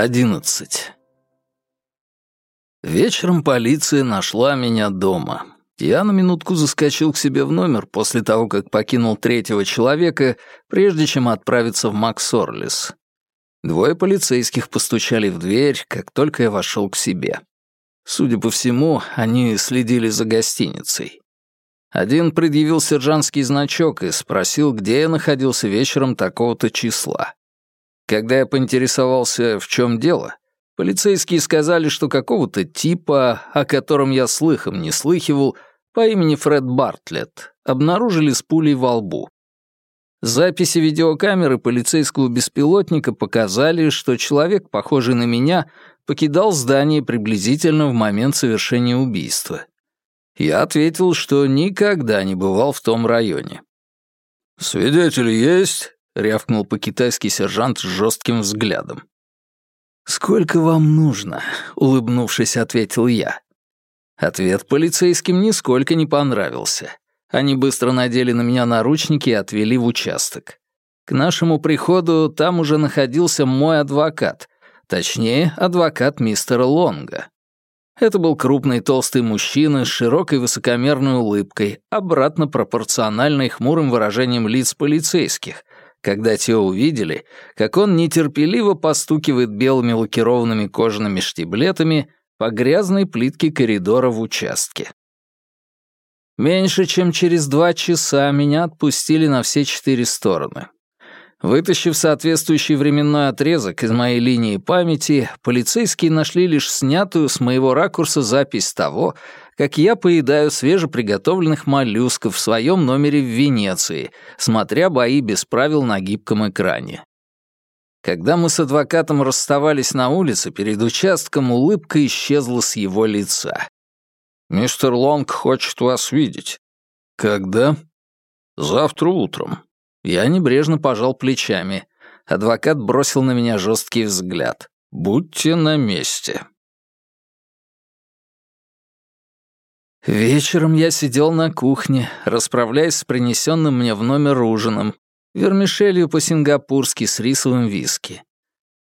11. Вечером полиция нашла меня дома. Я на минутку заскочил к себе в номер после того, как покинул третьего человека, прежде чем отправиться в Максорлис. Двое полицейских постучали в дверь, как только я вошел к себе. Судя по всему, они следили за гостиницей. Один предъявил сержантский значок и спросил, где я находился вечером такого-то числа. Когда я поинтересовался, в чем дело, полицейские сказали, что какого-то типа, о котором я слыхом не слыхивал, по имени Фред Бартлетт обнаружили с пулей во лбу. Записи видеокамеры полицейского беспилотника показали, что человек, похожий на меня, покидал здание приблизительно в момент совершения убийства. Я ответил, что никогда не бывал в том районе. «Свидетели есть?» — рявкнул по-китайски сержант с жестким взглядом. «Сколько вам нужно?» — улыбнувшись, ответил я. Ответ полицейским нисколько не понравился. Они быстро надели на меня наручники и отвели в участок. К нашему приходу там уже находился мой адвокат, точнее, адвокат мистера Лонга. Это был крупный толстый мужчина с широкой высокомерной улыбкой, обратно пропорциональной хмурым выражением лиц полицейских, когда те увидели, как он нетерпеливо постукивает белыми лакированными кожаными штиблетами по грязной плитке коридора в участке. Меньше чем через два часа меня отпустили на все четыре стороны. Вытащив соответствующий временной отрезок из моей линии памяти, полицейские нашли лишь снятую с моего ракурса запись того, как я поедаю свежеприготовленных моллюсков в своем номере в Венеции, смотря бои без правил на гибком экране. Когда мы с адвокатом расставались на улице, перед участком улыбка исчезла с его лица. «Мистер Лонг хочет вас видеть». «Когда?» «Завтра утром». Я небрежно пожал плечами. Адвокат бросил на меня жесткий взгляд. «Будьте на месте». Вечером я сидел на кухне, расправляясь с принесенным мне в номер ужином, вермишелью по-сингапурски с рисовым виски.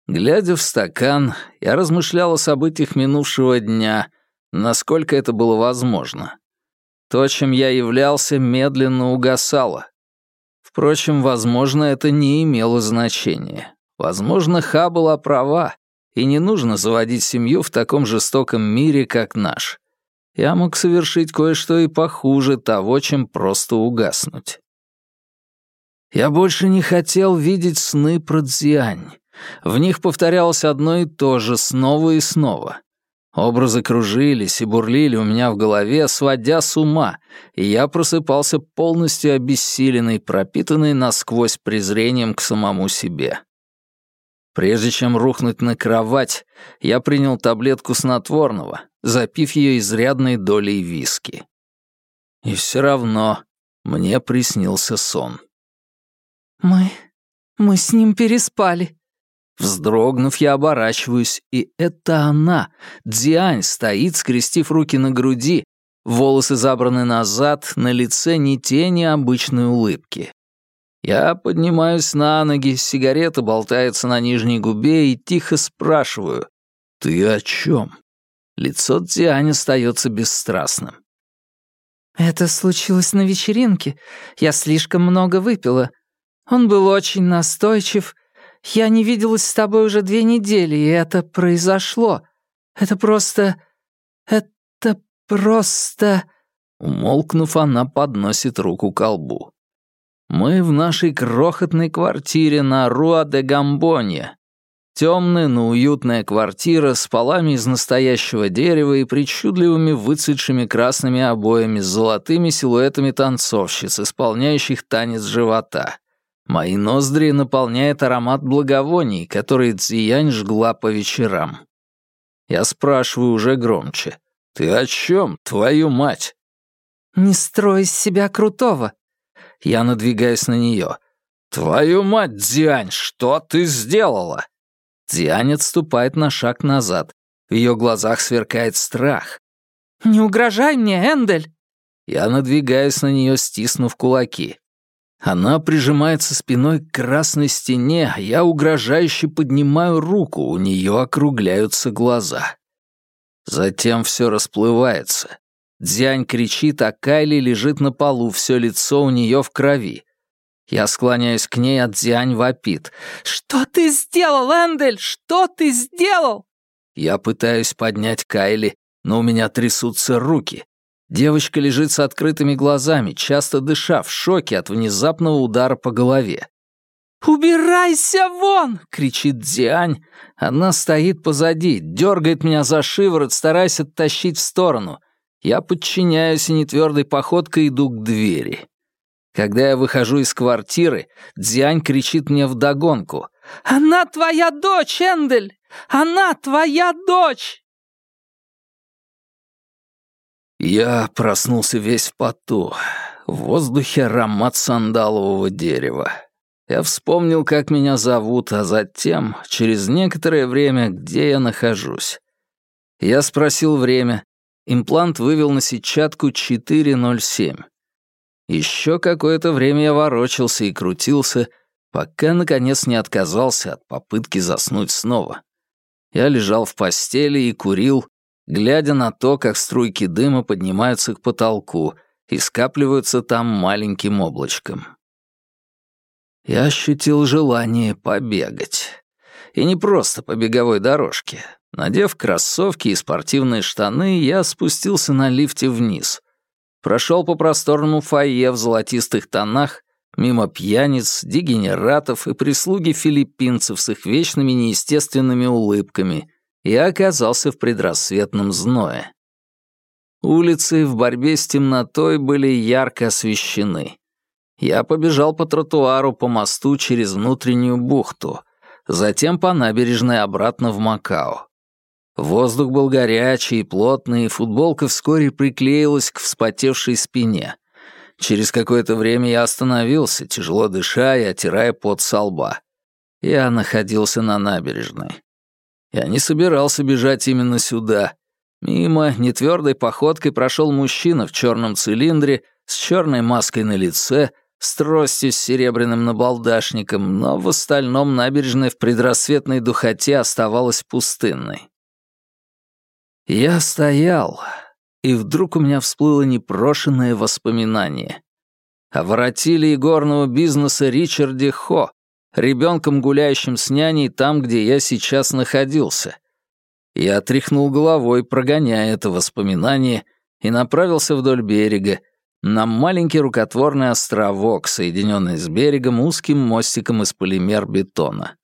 Глядя в стакан, я размышлял о событиях минувшего дня, насколько это было возможно. То, чем я являлся, медленно угасало. Впрочем, возможно, это не имело значения. Возможно, Ха была права, и не нужно заводить семью в таком жестоком мире, как наш. Я мог совершить кое-что и похуже того, чем просто угаснуть. Я больше не хотел видеть сны про Дзянь. В них повторялось одно и то же снова и снова. Образы кружились и бурлили у меня в голове, сводя с ума, и я просыпался полностью обессиленный, пропитанный насквозь презрением к самому себе. Прежде чем рухнуть на кровать, я принял таблетку снотворного, запив ее изрядной долей виски. И все равно мне приснился сон. «Мы... мы с ним переспали». Вздрогнув, я оборачиваюсь, и это она, Дзянь, стоит, скрестив руки на груди, волосы забраны назад, на лице ни тени обычной улыбки. Я поднимаюсь на ноги, сигарета болтается на нижней губе и тихо спрашиваю «Ты о чем?» Лицо Дзянь остается бесстрастным. «Это случилось на вечеринке. Я слишком много выпила. Он был очень настойчив. Я не виделась с тобой уже две недели, и это произошло. Это просто... Это просто...» Умолкнув, она подносит руку к колбу. «Мы в нашей крохотной квартире на Руа-де-Гамбонье. Темная, но уютная квартира с полами из настоящего дерева и причудливыми выцветшими красными обоями с золотыми силуэтами танцовщиц, исполняющих танец живота. Мои ноздри наполняет аромат благовоний, который Цзиянь жгла по вечерам. Я спрашиваю уже громче. «Ты о чем, твою мать?» «Не строй из себя крутого». Я надвигаюсь на нее. «Твою мать, Дзянь, что ты сделала?» Дзянь отступает на шаг назад. В ее глазах сверкает страх. «Не угрожай мне, Эндель!» Я надвигаюсь на нее, стиснув кулаки. Она прижимается спиной к красной стене, а я угрожающе поднимаю руку, у нее округляются глаза. Затем все расплывается. Дзянь кричит, а Кайли лежит на полу, все лицо у нее в крови. Я склоняюсь к ней, а Дзянь вопит. «Что ты сделал, Эндель? Что ты сделал?» Я пытаюсь поднять Кайли, но у меня трясутся руки. Девочка лежит с открытыми глазами, часто дыша, в шоке от внезапного удара по голове. «Убирайся вон!» — кричит Дзянь. Она стоит позади, дергает меня за шиворот, стараясь оттащить в сторону. Я подчиняюсь и нетвердой походкой иду к двери. Когда я выхожу из квартиры, Дзянь кричит мне вдогонку. «Она твоя дочь, Эндель! Она твоя дочь!» Я проснулся весь в поту. В воздухе аромат сандалового дерева. Я вспомнил, как меня зовут, а затем, через некоторое время, где я нахожусь. Я спросил время. Имплант вывел на сетчатку 4.07. Еще какое-то время я ворочался и крутился, пока, наконец, не отказался от попытки заснуть снова. Я лежал в постели и курил, глядя на то, как струйки дыма поднимаются к потолку и скапливаются там маленьким облачком. Я ощутил желание побегать. И не просто по беговой дорожке. Надев кроссовки и спортивные штаны, я спустился на лифте вниз прошел по просторному фойе в золотистых тонах, мимо пьяниц, дегенератов и прислуги филиппинцев с их вечными неестественными улыбками и оказался в предрассветном зное. Улицы в борьбе с темнотой были ярко освещены. Я побежал по тротуару по мосту через внутреннюю бухту, затем по набережной обратно в Макао. Воздух был горячий и плотный, и футболка вскоре приклеилась к вспотевшей спине. Через какое-то время я остановился, тяжело дыша и отирая пот со лба. Я находился на набережной. Я не собирался бежать именно сюда. Мимо нетвердой походкой прошел мужчина в черном цилиндре, с черной маской на лице, с тростью с серебряным набалдашником, но в остальном набережная в предрассветной духоте оставалась пустынной. Я стоял, и вдруг у меня всплыло непрошенное воспоминание. О воротиле игорного бизнеса Ричарде Хо, ребенком, гуляющим с няней там, где я сейчас находился. Я тряхнул головой, прогоняя это воспоминание, и направился вдоль берега, на маленький рукотворный островок, соединенный с берегом узким мостиком из полимер-бетона.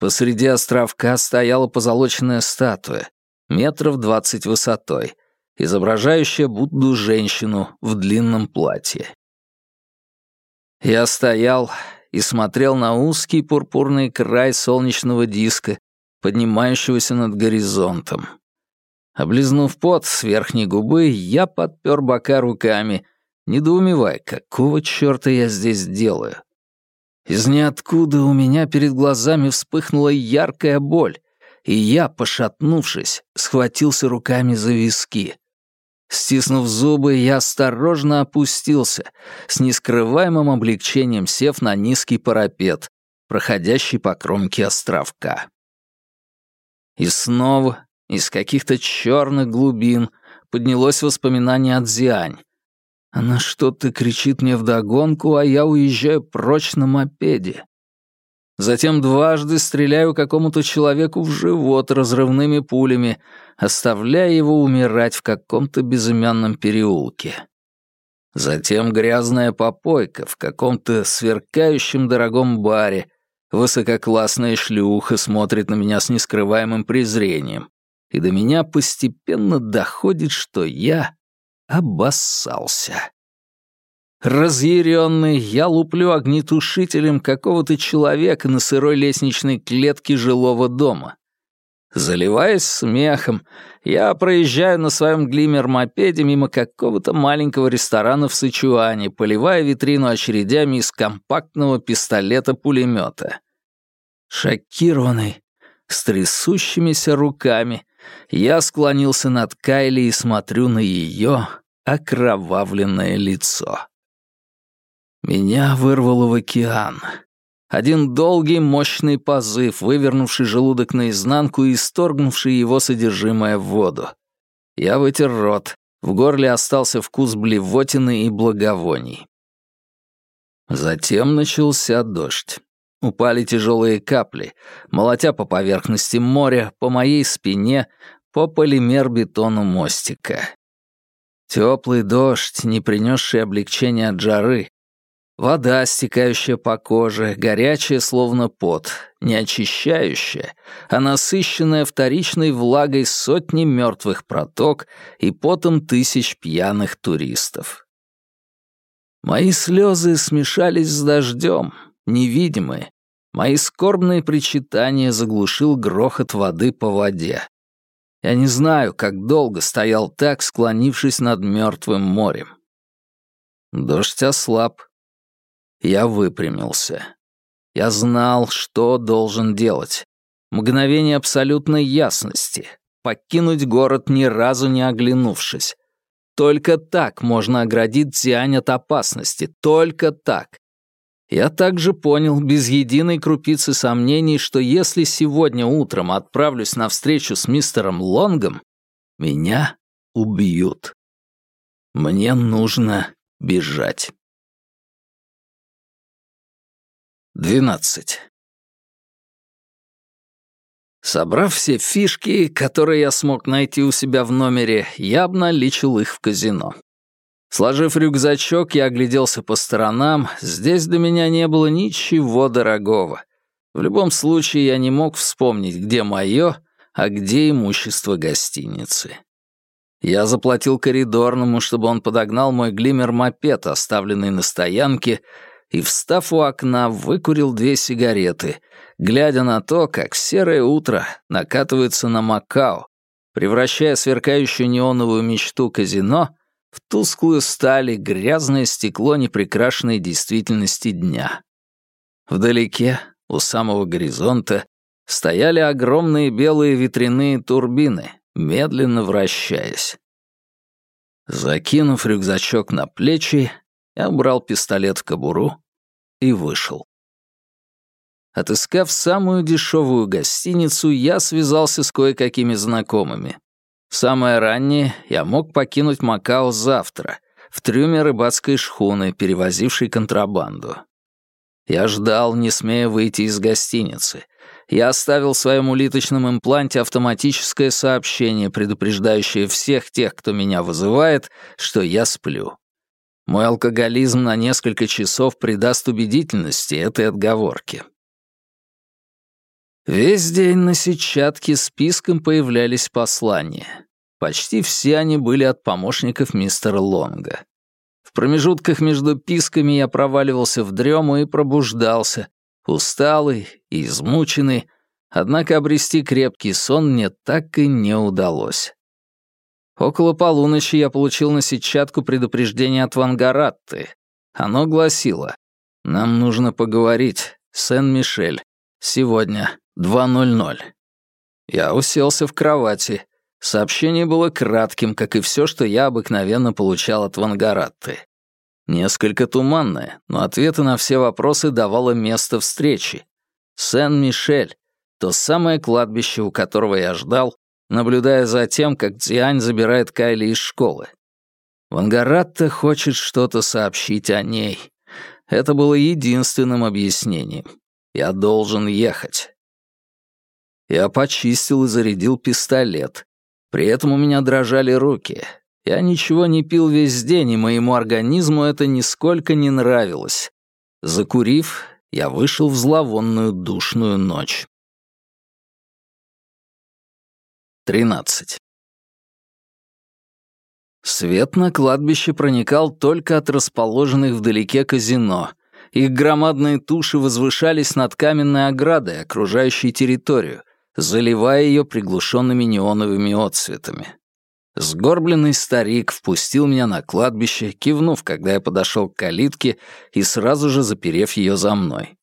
Посреди островка стояла позолоченная статуя, метров двадцать высотой, изображающая Будду женщину в длинном платье. Я стоял и смотрел на узкий пурпурный край солнечного диска, поднимающегося над горизонтом. Облизнув пот с верхней губы, я подпер бока руками, недоумевая, какого чёрта я здесь делаю. Из ниоткуда у меня перед глазами вспыхнула яркая боль, и я, пошатнувшись, схватился руками за виски. Стиснув зубы, я осторожно опустился, с нескрываемым облегчением сев на низкий парапет, проходящий по кромке островка. И снова из каких-то черных глубин поднялось воспоминание от Зиань. Она что-то кричит мне вдогонку, а я уезжаю прочь на мопеде. Затем дважды стреляю какому-то человеку в живот разрывными пулями, оставляя его умирать в каком-то безымянном переулке. Затем грязная попойка в каком-то сверкающем дорогом баре. Высококлассная шлюха смотрит на меня с нескрываемым презрением. И до меня постепенно доходит, что я обоссался. Разъяренный, я луплю огнетушителем какого-то человека на сырой лестничной клетке жилого дома. Заливаясь смехом, я проезжаю на своем глимер-мопеде мимо какого-то маленького ресторана в Сычуане, поливая витрину очередями из компактного пистолета-пулемета. Шокированный, с трясущимися руками, я склонился над Кайли и смотрю на ее окровавленное лицо. Меня вырвало в океан. Один долгий мощный позыв, вывернувший желудок наизнанку и исторгнувший его содержимое в воду. Я вытер рот. В горле остался вкус блевотины и благовоний. Затем начался дождь. Упали тяжелые капли, молотя по поверхности моря, по моей спине, по полимер-бетону мостика. Теплый дождь, не принесший облегчения от жары. Вода, стекающая по коже, горячая, словно пот, не очищающая, а насыщенная вторичной влагой сотни мертвых проток и потом тысяч пьяных туристов. Мои слезы смешались с дождем, невидимые. Мои скорбные причитания заглушил грохот воды по воде. Я не знаю, как долго стоял так, склонившись над мертвым морем. Дождь ослаб. Я выпрямился. Я знал, что должен делать. Мгновение абсолютной ясности. Покинуть город, ни разу не оглянувшись. Только так можно оградить Цзянь от опасности. Только так. Я также понял, без единой крупицы сомнений, что если сегодня утром отправлюсь на встречу с мистером Лонгом, меня убьют. Мне нужно бежать. 12. Собрав все фишки, которые я смог найти у себя в номере, я обналичил их в казино. Сложив рюкзачок, я огляделся по сторонам. Здесь для меня не было ничего дорогого. В любом случае, я не мог вспомнить, где мое, а где имущество гостиницы. Я заплатил коридорному, чтобы он подогнал мой глиммер-мопед, оставленный на стоянке, и, встав у окна, выкурил две сигареты, глядя на то, как серое утро накатывается на Макао, превращая сверкающую неоновую мечту казино в тусклую сталь и грязное стекло непрекрашенной действительности дня. Вдалеке, у самого горизонта, стояли огромные белые ветряные турбины, медленно вращаясь. Закинув рюкзачок на плечи, я убрал пистолет в кобуру и вышел. Отыскав самую дешевую гостиницу, я связался с кое-какими знакомыми. Самое раннее я мог покинуть Макао завтра, в трюме рыбацкой шхуны, перевозившей контрабанду. Я ждал, не смея выйти из гостиницы. Я оставил в своем улиточном импланте автоматическое сообщение, предупреждающее всех тех, кто меня вызывает, что я сплю. Мой алкоголизм на несколько часов придаст убедительности этой отговорки. Весь день на сетчатке списком появлялись послания. Почти все они были от помощников мистера Лонга. В промежутках между писками я проваливался в дрему и пробуждался, усталый и измученный, однако обрести крепкий сон мне так и не удалось. Около полуночи я получил на сетчатку предупреждение от Вангаратты. Оно гласило «Нам нужно поговорить. Сен-Мишель. Сегодня. 2.00». Я уселся в кровати. Сообщение было кратким, как и все, что я обыкновенно получал от Вангаратты. Несколько туманное, но ответы на все вопросы давало место встречи. Сен-Мишель, то самое кладбище, у которого я ждал, наблюдая за тем, как Дзиань забирает Кайли из школы. Вангаратта хочет что-то сообщить о ней. Это было единственным объяснением. Я должен ехать. Я почистил и зарядил пистолет. При этом у меня дрожали руки. Я ничего не пил весь день, и моему организму это нисколько не нравилось. Закурив, я вышел в зловонную душную ночь. 13. Свет на кладбище проникал только от расположенных вдалеке казино. Их громадные туши возвышались над каменной оградой, окружающей территорию, заливая ее приглушенными неоновыми отцветами. Сгорбленный старик впустил меня на кладбище, кивнув, когда я подошел к калитке и сразу же заперев ее за мной.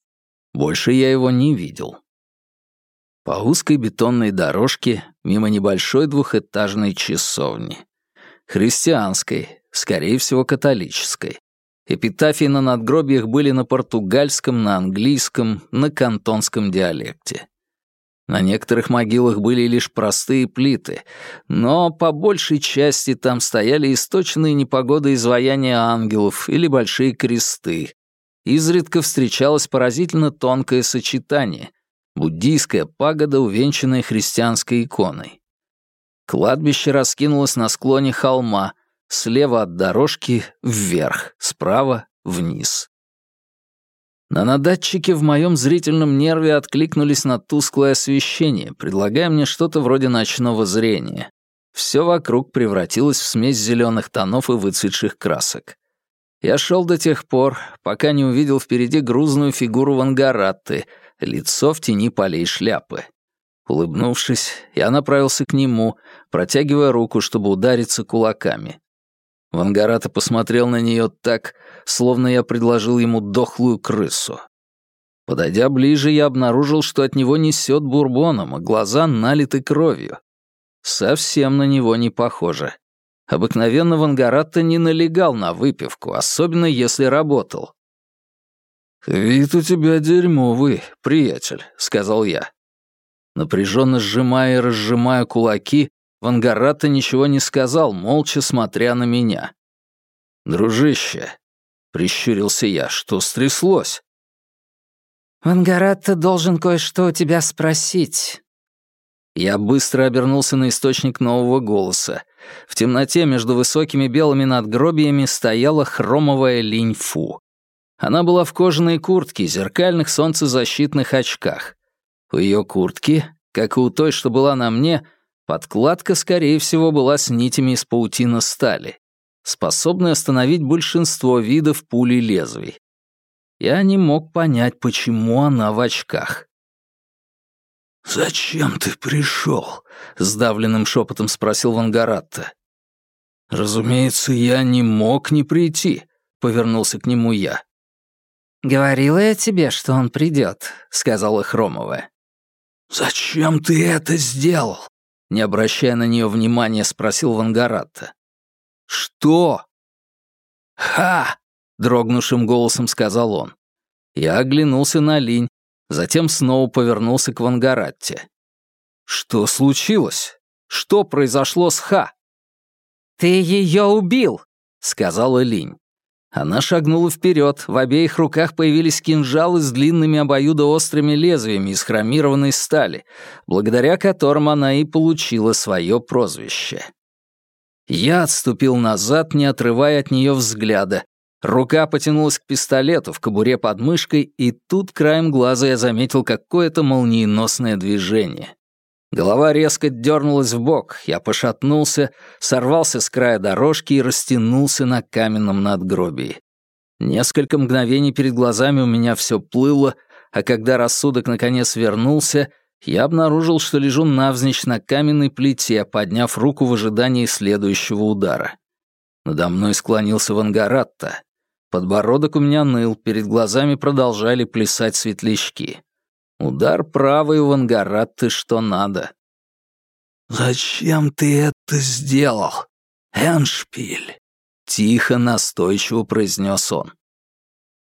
Больше я его не видел. По узкой бетонной дорожке мимо небольшой двухэтажной часовни. Христианской, скорее всего, католической. Эпитафии на надгробиях были на португальском, на английском, на кантонском диалекте. На некоторых могилах были лишь простые плиты, но по большей части там стояли источенные непогодой изваяния ангелов или большие кресты. Изредка встречалось поразительно тонкое сочетание — буддийская пагода, увенчанная христианской иконой. Кладбище раскинулось на склоне холма, слева от дорожки — вверх, справа — вниз. Нанодатчики в моем зрительном нерве откликнулись на тусклое освещение, предлагая мне что-то вроде ночного зрения. Все вокруг превратилось в смесь зеленых тонов и выцветших красок. Я шел до тех пор, пока не увидел впереди грузную фигуру Вангаратты, лицо в тени полей шляпы. Улыбнувшись, я направился к нему, протягивая руку, чтобы удариться кулаками. Вангарата посмотрел на нее так, словно я предложил ему дохлую крысу. Подойдя ближе, я обнаружил, что от него несет бурбоном, а глаза налиты кровью. Совсем на него не похоже. Обыкновенно Вангаратта не налегал на выпивку, особенно если работал. «Вид у тебя дерьмовый, приятель», — сказал я. Напряженно сжимая и разжимая кулаки, Вангаратта ничего не сказал, молча смотря на меня. «Дружище», — прищурился я, — «что стряслось?» «Вангаратта должен кое-что у тебя спросить». Я быстро обернулся на источник нового голоса. В темноте между высокими белыми надгробиями стояла хромовая линь-фу. Она была в кожаной куртке зеркальных солнцезащитных очках. У ее куртки, как и у той, что была на мне, — Подкладка, скорее всего, была с нитями из паутины стали, способной остановить большинство видов пули лезвий. Я не мог понять, почему она в очках. «Зачем ты пришел?» — сдавленным шепотом спросил Вангаратта. «Разумеется, я не мог не прийти», — повернулся к нему я. «Говорила я тебе, что он придет», — сказала Хромовая. «Зачем ты это сделал?» Не обращая на нее внимания, спросил Вангаратта. «Что?» «Ха!» — дрогнувшим голосом сказал он. Я оглянулся на Линь, затем снова повернулся к Вангаратте. «Что случилось? Что произошло с Ха?» «Ты ее убил!» — сказала Линь. Она шагнула вперед, в обеих руках появились кинжалы с длинными обоюдоострыми лезвиями из хромированной стали, благодаря которым она и получила свое прозвище. Я отступил назад, не отрывая от нее взгляда. Рука потянулась к пистолету в кобуре под мышкой, и тут краем глаза я заметил какое-то молниеносное движение. Голова резко дернулась в бок, я пошатнулся, сорвался с края дорожки и растянулся на каменном надгробии. Несколько мгновений перед глазами у меня все плыло, а когда рассудок наконец вернулся, я обнаружил, что лежу навзничь на каменной плите, подняв руку в ожидании следующего удара. Надо мной склонился Вангаратта. Подбородок у меня ныл, перед глазами продолжали плясать светлячки. Удар правый у Вангаратты что надо. «Зачем ты это сделал, Эншпиль?» — тихо, настойчиво произнес он.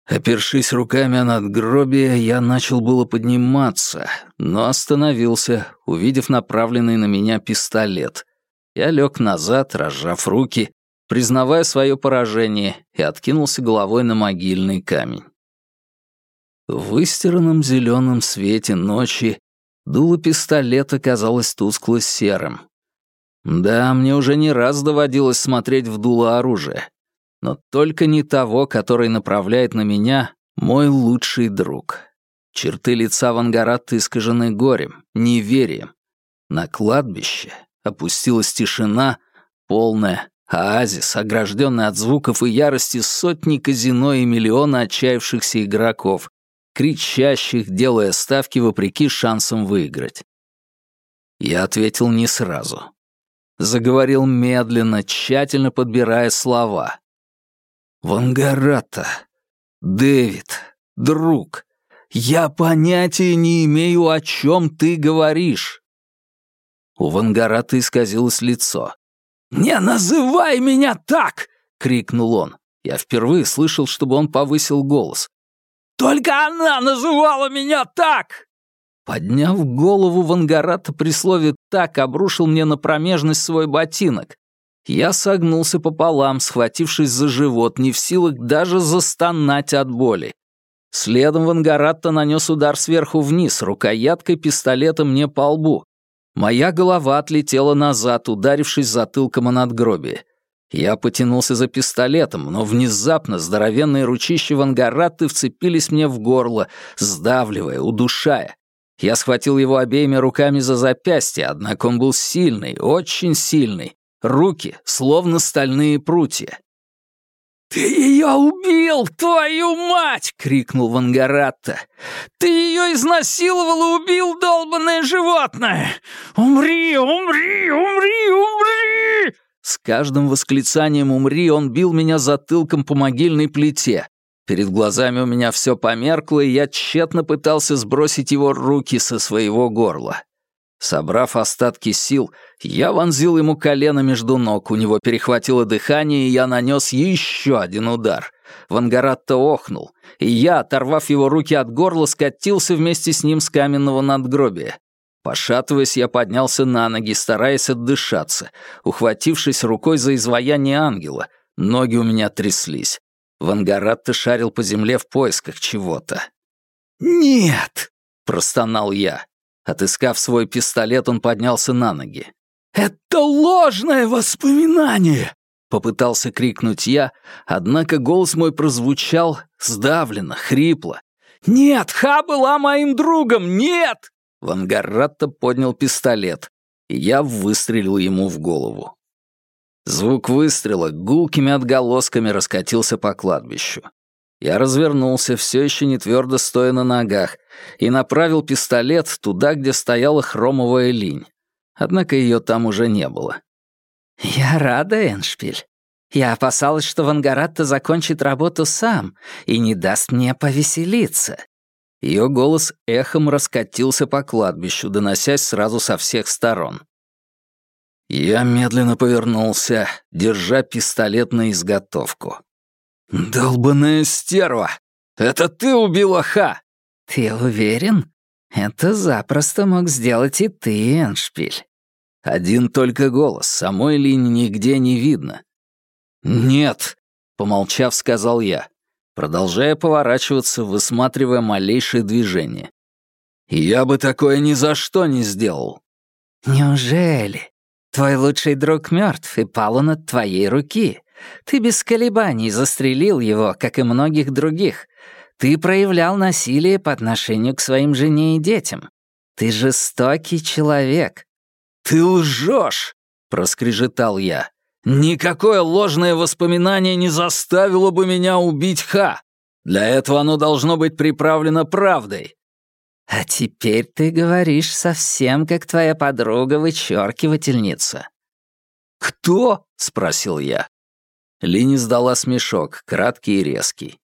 Опершись руками о надгробие, я начал было подниматься, но остановился, увидев направленный на меня пистолет. Я лег назад, разжав руки, признавая свое поражение, и откинулся головой на могильный камень. В выстиранном зеленом свете ночи дуло пистолета казалось тускло-серым. Да, мне уже не раз доводилось смотреть в дуло оружия, но только не того, который направляет на меня мой лучший друг. Черты лица Вангаратта искажены горем, неверием. На кладбище опустилась тишина, полная, оазис, огражденный от звуков и ярости сотни казино и миллиона отчаявшихся игроков, кричащих, делая ставки вопреки шансам выиграть. Я ответил не сразу. Заговорил медленно, тщательно подбирая слова. «Вангарата, Дэвид, друг, я понятия не имею, о чем ты говоришь». У Вангарата исказилось лицо. «Не называй меня так!» — крикнул он. Я впервые слышал, чтобы он повысил голос. «Только она называла меня так!» Подняв голову, Вангарата при слове «так» обрушил мне на промежность свой ботинок. Я согнулся пополам, схватившись за живот, не в силах даже застонать от боли. Следом Вангаратта нанес удар сверху вниз, рукояткой пистолета мне по лбу. Моя голова отлетела назад, ударившись затылком о надгробие. Я потянулся за пистолетом, но внезапно здоровенные ручища Вангаратты вцепились мне в горло, сдавливая, удушая. Я схватил его обеими руками за запястье, однако он был сильный, очень сильный. Руки, словно стальные прутья. «Ты ее убил, твою мать!» — крикнул Вангаратта. «Ты ее изнасиловал и убил, долбанное животное! Умри, умри, умри, умри!» С каждым восклицанием «умри» он бил меня затылком по могильной плите. Перед глазами у меня все померкло, и я тщетно пытался сбросить его руки со своего горла. Собрав остатки сил, я вонзил ему колено между ног, у него перехватило дыхание, и я нанес еще один удар. Вангаратто охнул, и я, оторвав его руки от горла, скатился вместе с ним с каменного надгробия. Пошатываясь, я поднялся на ноги, стараясь отдышаться, ухватившись рукой за изваяние ангела. Ноги у меня тряслись. Вангаратто шарил по земле в поисках чего-то. «Нет!» — простонал я. Отыскав свой пистолет, он поднялся на ноги. «Это ложное воспоминание!» Попытался крикнуть я, однако голос мой прозвучал сдавленно, хрипло. «Нет, Ха была моим другом! Нет!» Вангаратто поднял пистолет, и я выстрелил ему в голову. Звук выстрела гулкими отголосками раскатился по кладбищу. Я развернулся, все еще не твердо стоя на ногах, и направил пистолет туда, где стояла хромовая линь. Однако ее там уже не было. «Я рада, Эншпиль. Я опасалась, что Вангаратта закончит работу сам и не даст мне повеселиться». Ее голос эхом раскатился по кладбищу, доносясь сразу со всех сторон. Я медленно повернулся, держа пистолет на изготовку. «Долбаная стерва! Это ты убила Ха!» «Ты уверен? Это запросто мог сделать и ты, Эншпиль». Один только голос, самой линии нигде не видно. «Нет», — помолчав, сказал я, продолжая поворачиваться, высматривая малейшее движение. «Я бы такое ни за что не сделал». «Неужели? Твой лучший друг мертв и пал он от твоей руки. Ты без колебаний застрелил его, как и многих других. Ты проявлял насилие по отношению к своим жене и детям. Ты жестокий человек». «Ты лжешь!» — проскрежетал я. «Никакое ложное воспоминание не заставило бы меня убить Ха. Для этого оно должно быть приправлено правдой». «А теперь ты говоришь совсем как твоя подруга-вычеркивательница». «Кто?» — спросил я. Лини сдала смешок, краткий и резкий.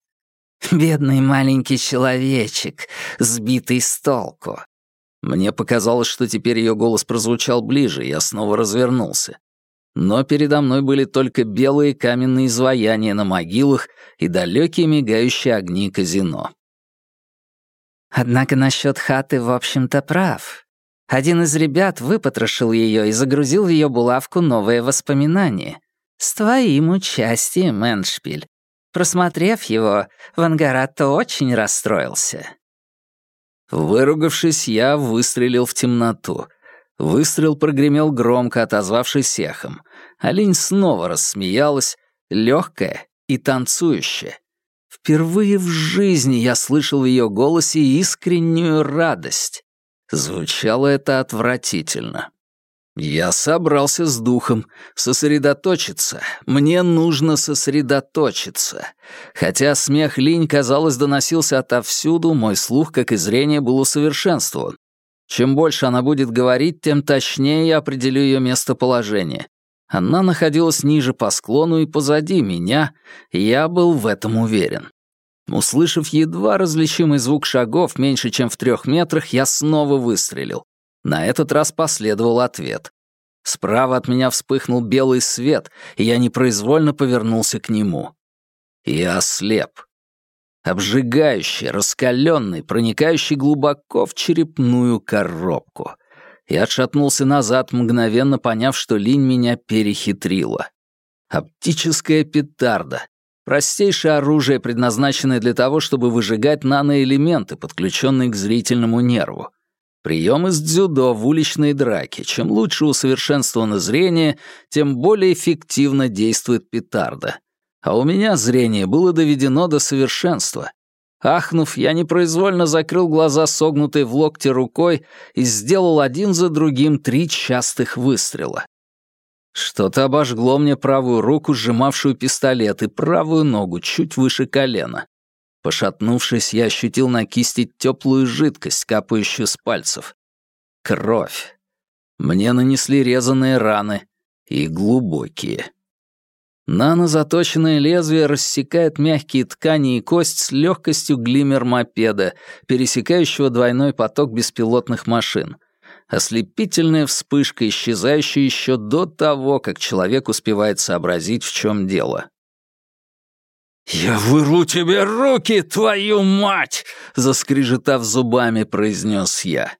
«Бедный маленький человечек, сбитый с толку». Мне показалось, что теперь ее голос прозвучал ближе, и я снова развернулся. Но передо мной были только белые каменные изваяния на могилах и далекие мигающие огни казино. Однако насчет хаты, в общем-то, прав. Один из ребят выпотрошил ее и загрузил в ее булавку новые воспоминания. С твоим участием, Эншпиль. Просмотрев его, Вангаратто очень расстроился. Выругавшись, я выстрелил в темноту. Выстрел прогремел громко, отозвавшись эхом. Олень снова рассмеялась, легкая и танцующая. Впервые в жизни я слышал в ее голосе искреннюю радость. Звучало это отвратительно. Я собрался с духом, сосредоточиться. Мне нужно сосредоточиться. Хотя смех Линь, казалось, доносился отовсюду, мой слух, как и зрение, был усовершенствован. Чем больше она будет говорить, тем точнее я определю ее местоположение. Она находилась ниже по склону и позади меня, я был в этом уверен. Услышав едва различимый звук шагов меньше, чем в трех метрах, я снова выстрелил. На этот раз последовал ответ. Справа от меня вспыхнул белый свет, и я непроизвольно повернулся к нему. Я ослеп. Обжигающий, раскаленный, проникающий глубоко в черепную коробку. Я отшатнулся назад, мгновенно поняв, что линь меня перехитрила. Оптическая петарда. Простейшее оружие, предназначенное для того, чтобы выжигать наноэлементы, подключенные к зрительному нерву. Прием из дзюдо в уличной драке. Чем лучше усовершенствовано зрение, тем более эффективно действует петарда. А у меня зрение было доведено до совершенства. Ахнув, я непроизвольно закрыл глаза согнутой в локте рукой и сделал один за другим три частых выстрела. Что-то обожгло мне правую руку, сжимавшую пистолет, и правую ногу чуть выше колена. Пошатнувшись, я ощутил на кисти теплую жидкость, капающую с пальцев. Кровь. Мне нанесли резаные раны и глубокие. Нано-заточенное лезвие рассекает мягкие ткани и кость с легкостью глиммер-мопеда, пересекающего двойной поток беспилотных машин. Ослепительная вспышка, исчезающая еще до того, как человек успевает сообразить, в чем дело. «Я вырву тебе руки, твою мать!» — заскрежетав зубами, произнес я.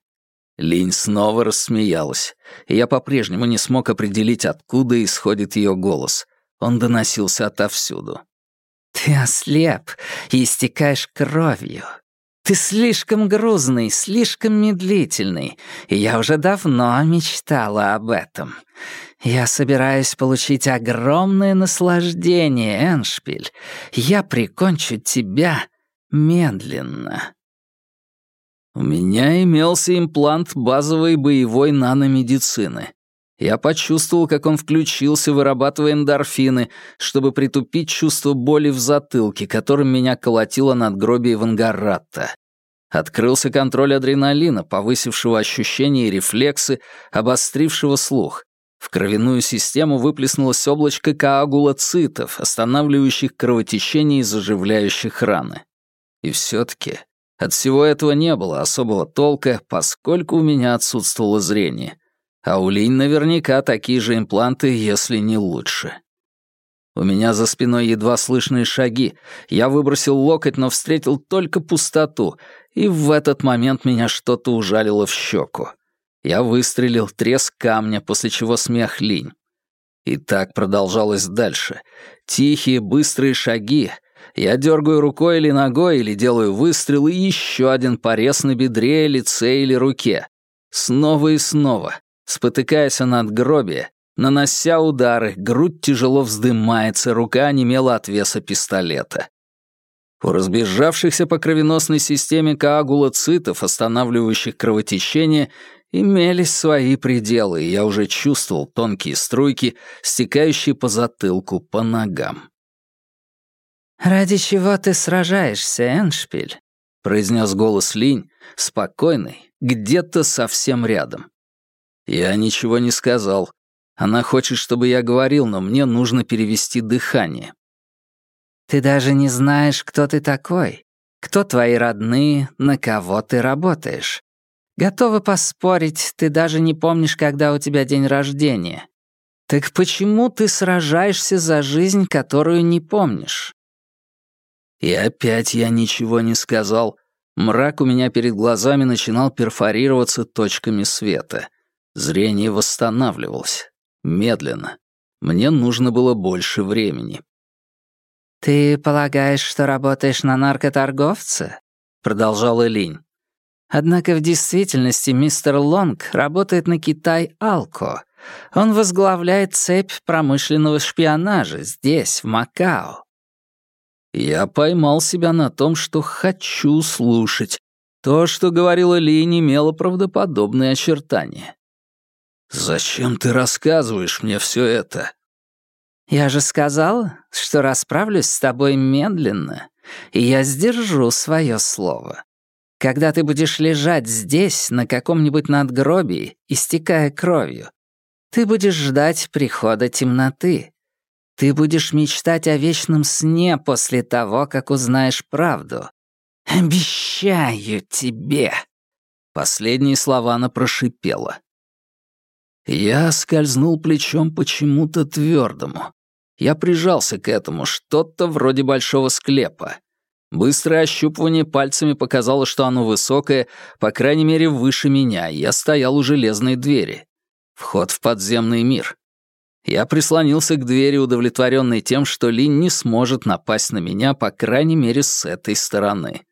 Линь снова рассмеялась, и я по-прежнему не смог определить, откуда исходит ее голос. Он доносился отовсюду. «Ты ослеп и истекаешь кровью. Ты слишком грузный, слишком медлительный, и я уже давно мечтала об этом. Я собираюсь получить огромное наслаждение, Эншпиль. Я прикончу тебя медленно». У меня имелся имплант базовой боевой наномедицины. Я почувствовал, как он включился, вырабатывая эндорфины, чтобы притупить чувство боли в затылке, которым меня колотило надгробие Вангаратта. Открылся контроль адреналина, повысившего ощущения и рефлексы, обострившего слух. В кровяную систему выплеснулось облачко коагулоцитов, останавливающих кровотечение и заживляющих раны. И все-таки от всего этого не было особого толка, поскольку у меня отсутствовало зрение. А у Линь наверняка такие же импланты, если не лучше. У меня за спиной едва слышные шаги. Я выбросил локоть, но встретил только пустоту, и в этот момент меня что-то ужалило в щеку. Я выстрелил, треск камня, после чего смех Линь. И так продолжалось дальше. Тихие, быстрые шаги. Я дергаю рукой или ногой, или делаю выстрел, и еще один порез на бедре, лице или руке. Снова и снова. Спотыкаясь о надгробие, нанося удары, грудь тяжело вздымается, рука немела от веса пистолета. У разбежавшихся по кровеносной системе коагулоцитов, останавливающих кровотечение, имелись свои пределы, и я уже чувствовал тонкие струйки, стекающие по затылку, по ногам. «Ради чего ты сражаешься, Эншпиль?» — произнес голос Линь, спокойный, где-то совсем рядом. Я ничего не сказал. Она хочет, чтобы я говорил, но мне нужно перевести дыхание. Ты даже не знаешь, кто ты такой, кто твои родные, на кого ты работаешь. Готова поспорить, ты даже не помнишь, когда у тебя день рождения. Так почему ты сражаешься за жизнь, которую не помнишь? И опять я ничего не сказал. Мрак у меня перед глазами начинал перфорироваться точками света — Зрение восстанавливалось. Медленно. Мне нужно было больше времени. «Ты полагаешь, что работаешь на наркоторговца?» — продолжала Линь. «Однако в действительности мистер Лонг работает на Китай-Алко. Он возглавляет цепь промышленного шпионажа здесь, в Макао». Я поймал себя на том, что хочу слушать. То, что говорила Линь, имело правдоподобные очертания. «Зачем ты рассказываешь мне все это?» «Я же сказал, что расправлюсь с тобой медленно, и я сдержу свое слово. Когда ты будешь лежать здесь, на каком-нибудь надгробии, истекая кровью, ты будешь ждать прихода темноты. Ты будешь мечтать о вечном сне после того, как узнаешь правду. Обещаю тебе!» Последние слова она прошипела. Я скользнул плечом почему-то твердому. Я прижался к этому, что-то вроде большого склепа. Быстрое ощупывание пальцами показало, что оно высокое, по крайней мере, выше меня, я стоял у железной двери. Вход в подземный мир. Я прислонился к двери, удовлетворенный тем, что Лин не сможет напасть на меня, по крайней мере, с этой стороны.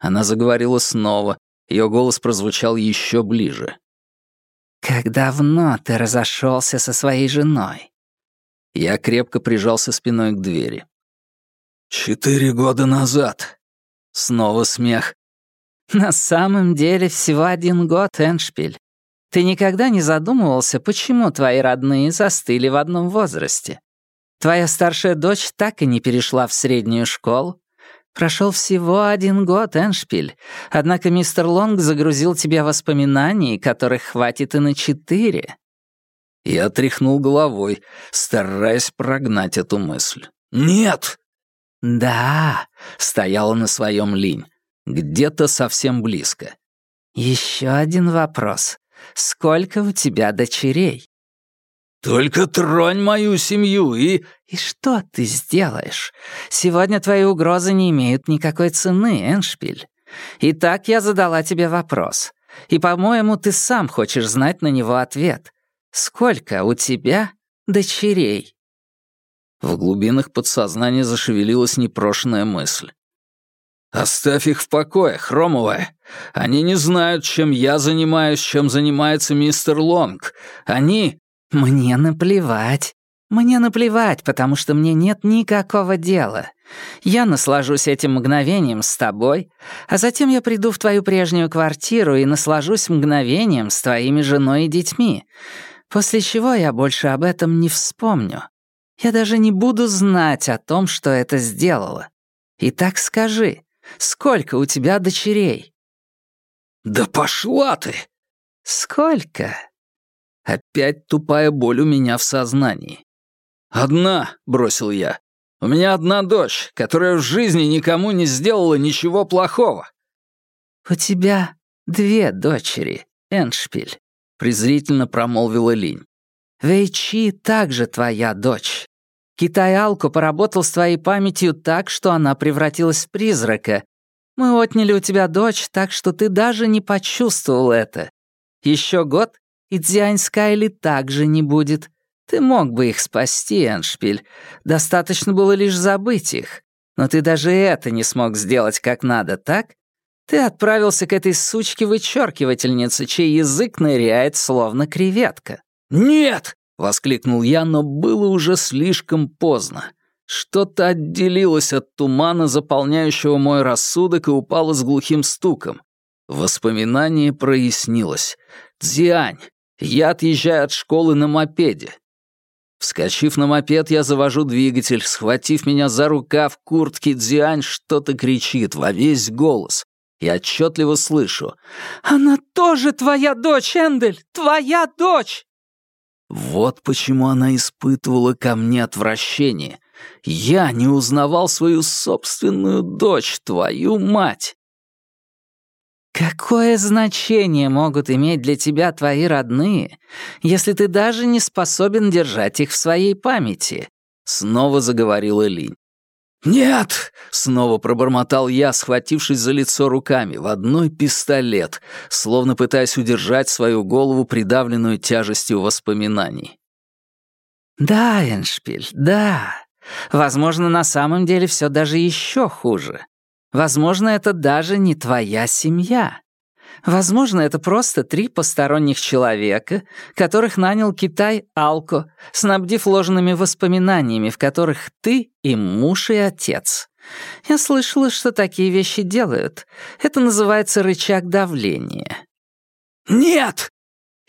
Она заговорила снова, ее голос прозвучал еще ближе. «Как давно ты разошелся со своей женой?» Я крепко прижался спиной к двери. «Четыре года назад». Снова смех. «На самом деле всего один год, Эншпиль. Ты никогда не задумывался, почему твои родные застыли в одном возрасте? Твоя старшая дочь так и не перешла в среднюю школу. Прошел всего один год, Эншпиль, однако мистер Лонг загрузил тебя воспоминаний, которых хватит и на четыре». Я тряхнул головой, стараясь прогнать эту мысль. «Нет!» «Да», — стояла на своем линь, где-то совсем близко. «Еще один вопрос. Сколько у тебя дочерей?» «Только тронь мою семью и...» «И что ты сделаешь? Сегодня твои угрозы не имеют никакой цены, Эншпиль. Итак, я задала тебе вопрос. И, по-моему, ты сам хочешь знать на него ответ. Сколько у тебя дочерей?» В глубинах подсознания зашевелилась непрошенная мысль. «Оставь их в покое, Хромовая. Они не знают, чем я занимаюсь, чем занимается мистер Лонг. Они...» «Мне наплевать. Мне наплевать, потому что мне нет никакого дела. Я наслажусь этим мгновением с тобой, а затем я приду в твою прежнюю квартиру и наслажусь мгновением с твоими женой и детьми, после чего я больше об этом не вспомню. Я даже не буду знать о том, что это сделала. Итак, скажи, сколько у тебя дочерей?» «Да пошла ты!» «Сколько?» Опять тупая боль у меня в сознании. «Одна», — бросил я. «У меня одна дочь, которая в жизни никому не сделала ничего плохого». «У тебя две дочери, Эншпиль», — презрительно промолвила Линь. Вейчи также твоя дочь. Китай-Алку поработал с твоей памятью так, что она превратилась в призрака. Мы отняли у тебя дочь, так что ты даже не почувствовал это. Еще год, и Дзянь Скайли также не будет. Ты мог бы их спасти, Эншпиль. Достаточно было лишь забыть их. Но ты даже это не смог сделать как надо, так? Ты отправился к этой сучке-вычеркивательнице, чей язык ныряет, словно креветка. «Нет!» — воскликнул я, но было уже слишком поздно. Что-то отделилось от тумана, заполняющего мой рассудок, и упало с глухим стуком. Воспоминание прояснилось. «Дзянь! Я отъезжаю от школы на мопеде. Вскочив на мопед, я завожу двигатель, схватив меня за рукав куртки, Дзянь что-то кричит во весь голос. Я отчетливо слышу. «Она тоже твоя дочь, Эндель! Твоя дочь!» Вот почему она испытывала ко мне отвращение. Я не узнавал свою собственную дочь, твою мать. Какое значение могут иметь для тебя твои родные, если ты даже не способен держать их в своей памяти? Снова заговорила Линь. «Нет!» — снова пробормотал я, схватившись за лицо руками, в одной пистолет, словно пытаясь удержать свою голову, придавленную тяжестью воспоминаний. «Да, Эншпиль, да. Возможно, на самом деле все даже еще хуже. Возможно, это даже не твоя семья. Возможно, это просто три посторонних человека, которых нанял Китай Алко, снабдив ложными воспоминаниями, в которых ты и муж, и отец. Я слышала, что такие вещи делают. Это называется рычаг давления. «Нет!»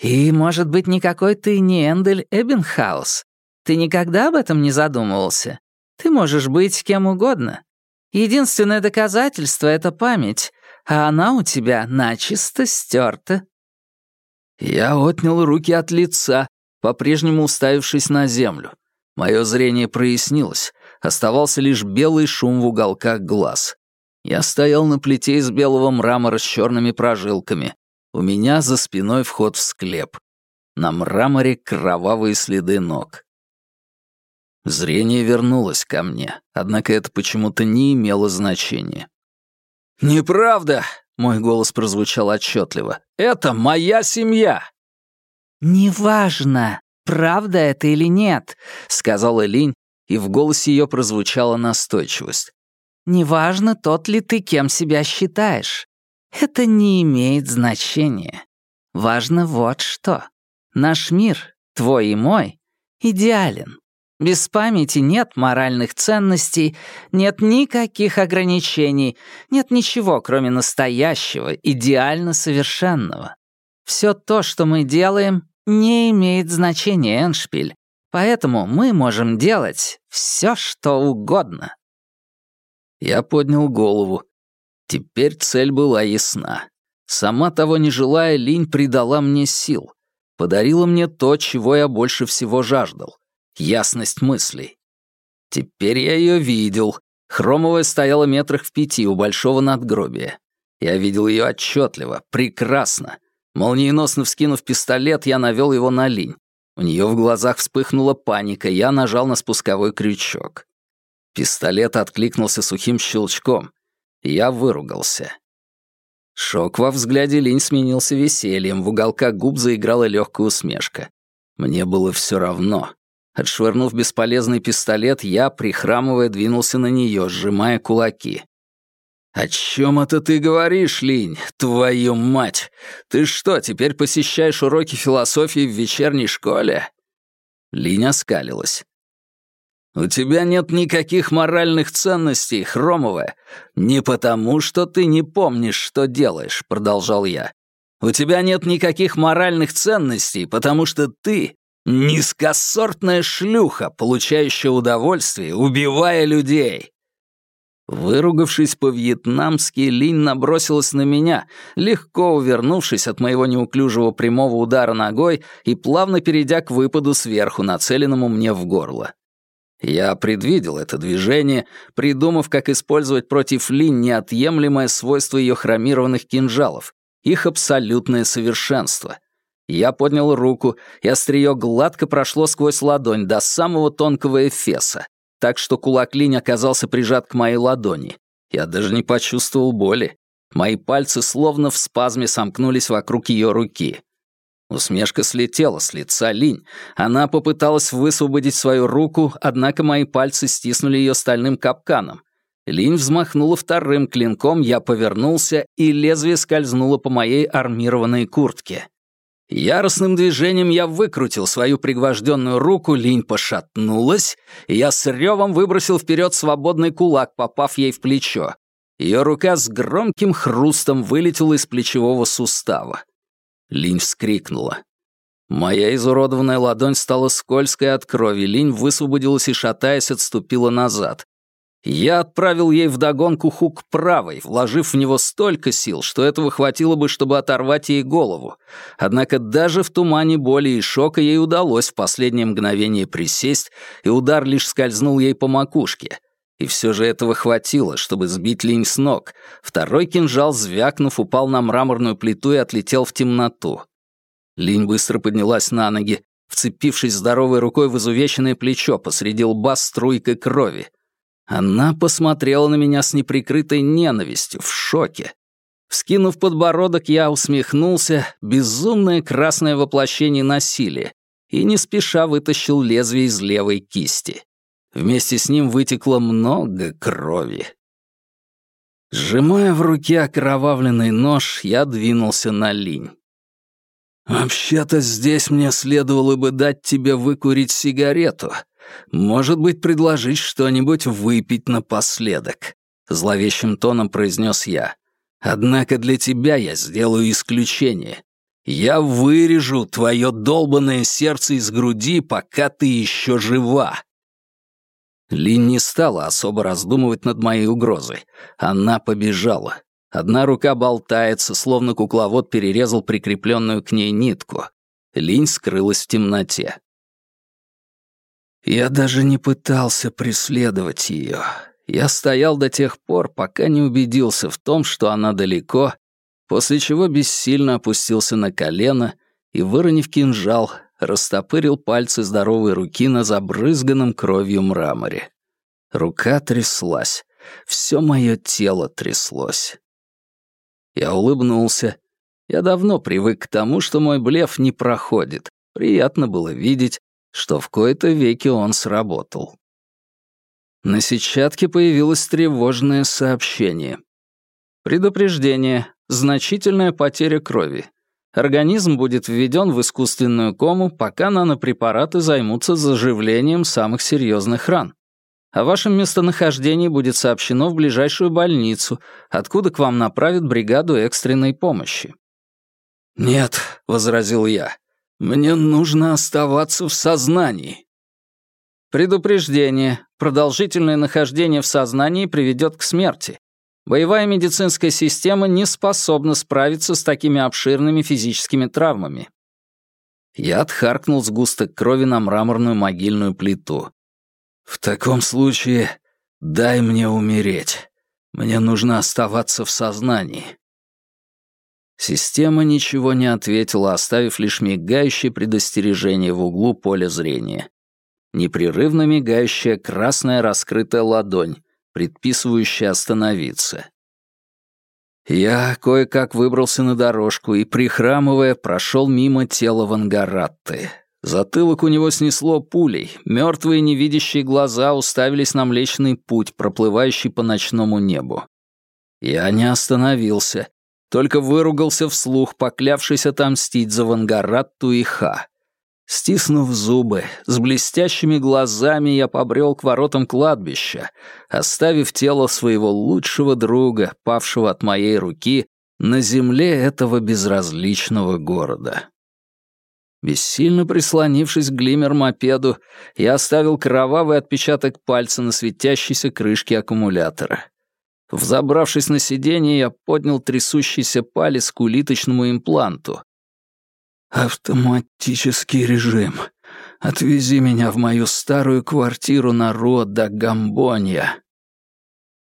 И, может быть, никакой ты не Эндель Эббенхаус. Ты никогда об этом не задумывался? Ты можешь быть кем угодно. Единственное доказательство — это память, а она у тебя начисто стерта». Я отнял руки от лица, по-прежнему уставившись на землю. Мое зрение прояснилось, оставался лишь белый шум в уголках глаз. Я стоял на плите из белого мрамора с черными прожилками. У меня за спиной вход в склеп. На мраморе кровавые следы ног. Зрение вернулось ко мне, однако это почему-то не имело значения. «Неправда!» — мой голос прозвучал отчетливо. «Это моя семья!» «Неважно, правда это или нет», — сказала Линь, и в голосе ее прозвучала настойчивость. «Неважно, тот ли ты, кем себя считаешь. Это не имеет значения. Важно вот что. Наш мир, твой и мой, идеален. Без памяти нет моральных ценностей, нет никаких ограничений, нет ничего, кроме настоящего, идеально совершенного. Все то, что мы делаем, не имеет значения, Эншпиль. Поэтому мы можем делать все, что угодно. Я поднял голову. Теперь цель была ясна. Сама того не желая, Линь придала мне сил. Подарила мне то, чего я больше всего жаждал — ясность мыслей. Теперь я ее видел. Хромовая стояла метрах в пяти у большого надгробия. Я видел ее отчетливо, прекрасно. Молниеносно вскинув пистолет, я навел его на линь. У нее в глазах вспыхнула паника, я нажал на спусковой крючок. Пистолет откликнулся сухим щелчком. Я выругался. Шок во взгляде Линь сменился весельем, в уголках губ заиграла легкая усмешка. Мне было все равно. Отшвырнув бесполезный пистолет, я, прихрамывая, двинулся на нее, сжимая кулаки. «О чем это ты говоришь, Линь? Твою мать! Ты что, теперь посещаешь уроки философии в вечерней школе?» Линь оскалилась. «У тебя нет никаких моральных ценностей, Хромовая. Не потому, что ты не помнишь, что делаешь», — продолжал я. «У тебя нет никаких моральных ценностей, потому что ты — низкосортная шлюха, получающая удовольствие, убивая людей. Выругавшись по-вьетнамски, Линь набросилась на меня, легко увернувшись от моего неуклюжего прямого удара ногой и плавно перейдя к выпаду сверху, нацеленному мне в горло. Я предвидел это движение, придумав, как использовать против Линь неотъемлемое свойство ее хромированных кинжалов, их абсолютное совершенство. Я поднял руку, и острие гладко прошло сквозь ладонь до самого тонкого эфеса, так что кулак Линь оказался прижат к моей ладони. Я даже не почувствовал боли. Мои пальцы словно в спазме сомкнулись вокруг ее руки. Усмешка слетела с лица Линь. Она попыталась высвободить свою руку, однако мои пальцы стиснули ее стальным капканом. Линь взмахнула вторым клинком, я повернулся, и лезвие скользнуло по моей армированной куртке. Яростным движением я выкрутил свою пригвожденную руку, линь пошатнулась, и я с ревом выбросил вперед свободный кулак, попав ей в плечо. Ее рука с громким хрустом вылетела из плечевого сустава. Линь вскрикнула. Моя изуродованная ладонь стала скользкой от крови, линь высвободилась и, шатаясь, отступила назад. Я отправил ей вдогонку хук правой, вложив в него столько сил, что этого хватило бы, чтобы оторвать ей голову. Однако даже в тумане боли и шока ей удалось в последнее мгновение присесть, и удар лишь скользнул ей по макушке. И все же этого хватило, чтобы сбить линь с ног. Второй кинжал, звякнув, упал на мраморную плиту и отлетел в темноту. Линь быстро поднялась на ноги, вцепившись здоровой рукой в изувеченное плечо посреди лба струйкой крови. Она посмотрела на меня с неприкрытой ненавистью, в шоке. Вскинув подбородок, я усмехнулся, безумное красное воплощение насилия, и не спеша вытащил лезвие из левой кисти. Вместе с ним вытекло много крови. Сжимая в руке окровавленный нож, я двинулся на линь. «Вообще-то здесь мне следовало бы дать тебе выкурить сигарету», может быть, предложить что-нибудь выпить напоследок», — зловещим тоном произнес я. «Однако для тебя я сделаю исключение. Я вырежу твое долбанное сердце из груди, пока ты еще жива». Лин не стала особо раздумывать над моей угрозой. Она побежала. Одна рука болтается, словно кукловод перерезал прикрепленную к ней нитку. Линь скрылась в темноте. Я даже не пытался преследовать ее. Я стоял до тех пор, пока не убедился в том, что она далеко, после чего бессильно опустился на колено и, выронив кинжал, растопырил пальцы здоровой руки на забрызганном кровью мраморе. Рука тряслась. Все мое тело тряслось. Я улыбнулся. Я давно привык к тому, что мой блеф не проходит. Приятно было видеть, что в кои-то веки он сработал. На сетчатке появилось тревожное сообщение. Предупреждение. Значительная потеря крови. Организм будет введен в искусственную кому, пока нанопрепараты займутся заживлением самых серьезных ран. О вашем местонахождении будет сообщено в ближайшую больницу, откуда к вам направят бригаду экстренной помощи. «Нет», — возразил я, — «мне нужно оставаться в сознании». Предупреждение. Продолжительное нахождение в сознании приведет к смерти. Боевая медицинская система не способна справиться с такими обширными физическими травмами. Я отхаркнул сгусток крови на мраморную могильную плиту. «В таком случае дай мне умереть. Мне нужно оставаться в сознании». Система ничего не ответила, оставив лишь мигающее предостережение в углу поля зрения. Непрерывно мигающая красная раскрытая ладонь, предписывающая остановиться. Я кое-как выбрался на дорожку и, прихрамывая, прошел мимо тела Вангаратты. Затылок у него снесло пулей, мертвые невидящие глаза уставились на Млечный Путь, проплывающий по ночному небу. Я не остановился, только выругался вслух, поклявшись отомстить за Вангаратту и. Стиснув зубы, с блестящими глазами я побрел к воротам кладбища, оставив тело своего лучшего друга, павшего от моей руки, на земле этого безразличного города. Бессильно прислонившись к глиммер-мопеду, я оставил кровавый отпечаток пальца на светящейся крышке аккумулятора. Взобравшись на сиденье, я поднял трясущийся палец к улиточному импланту, «Автоматический режим. Отвези меня в мою старую квартиру на Рода Гамбонья».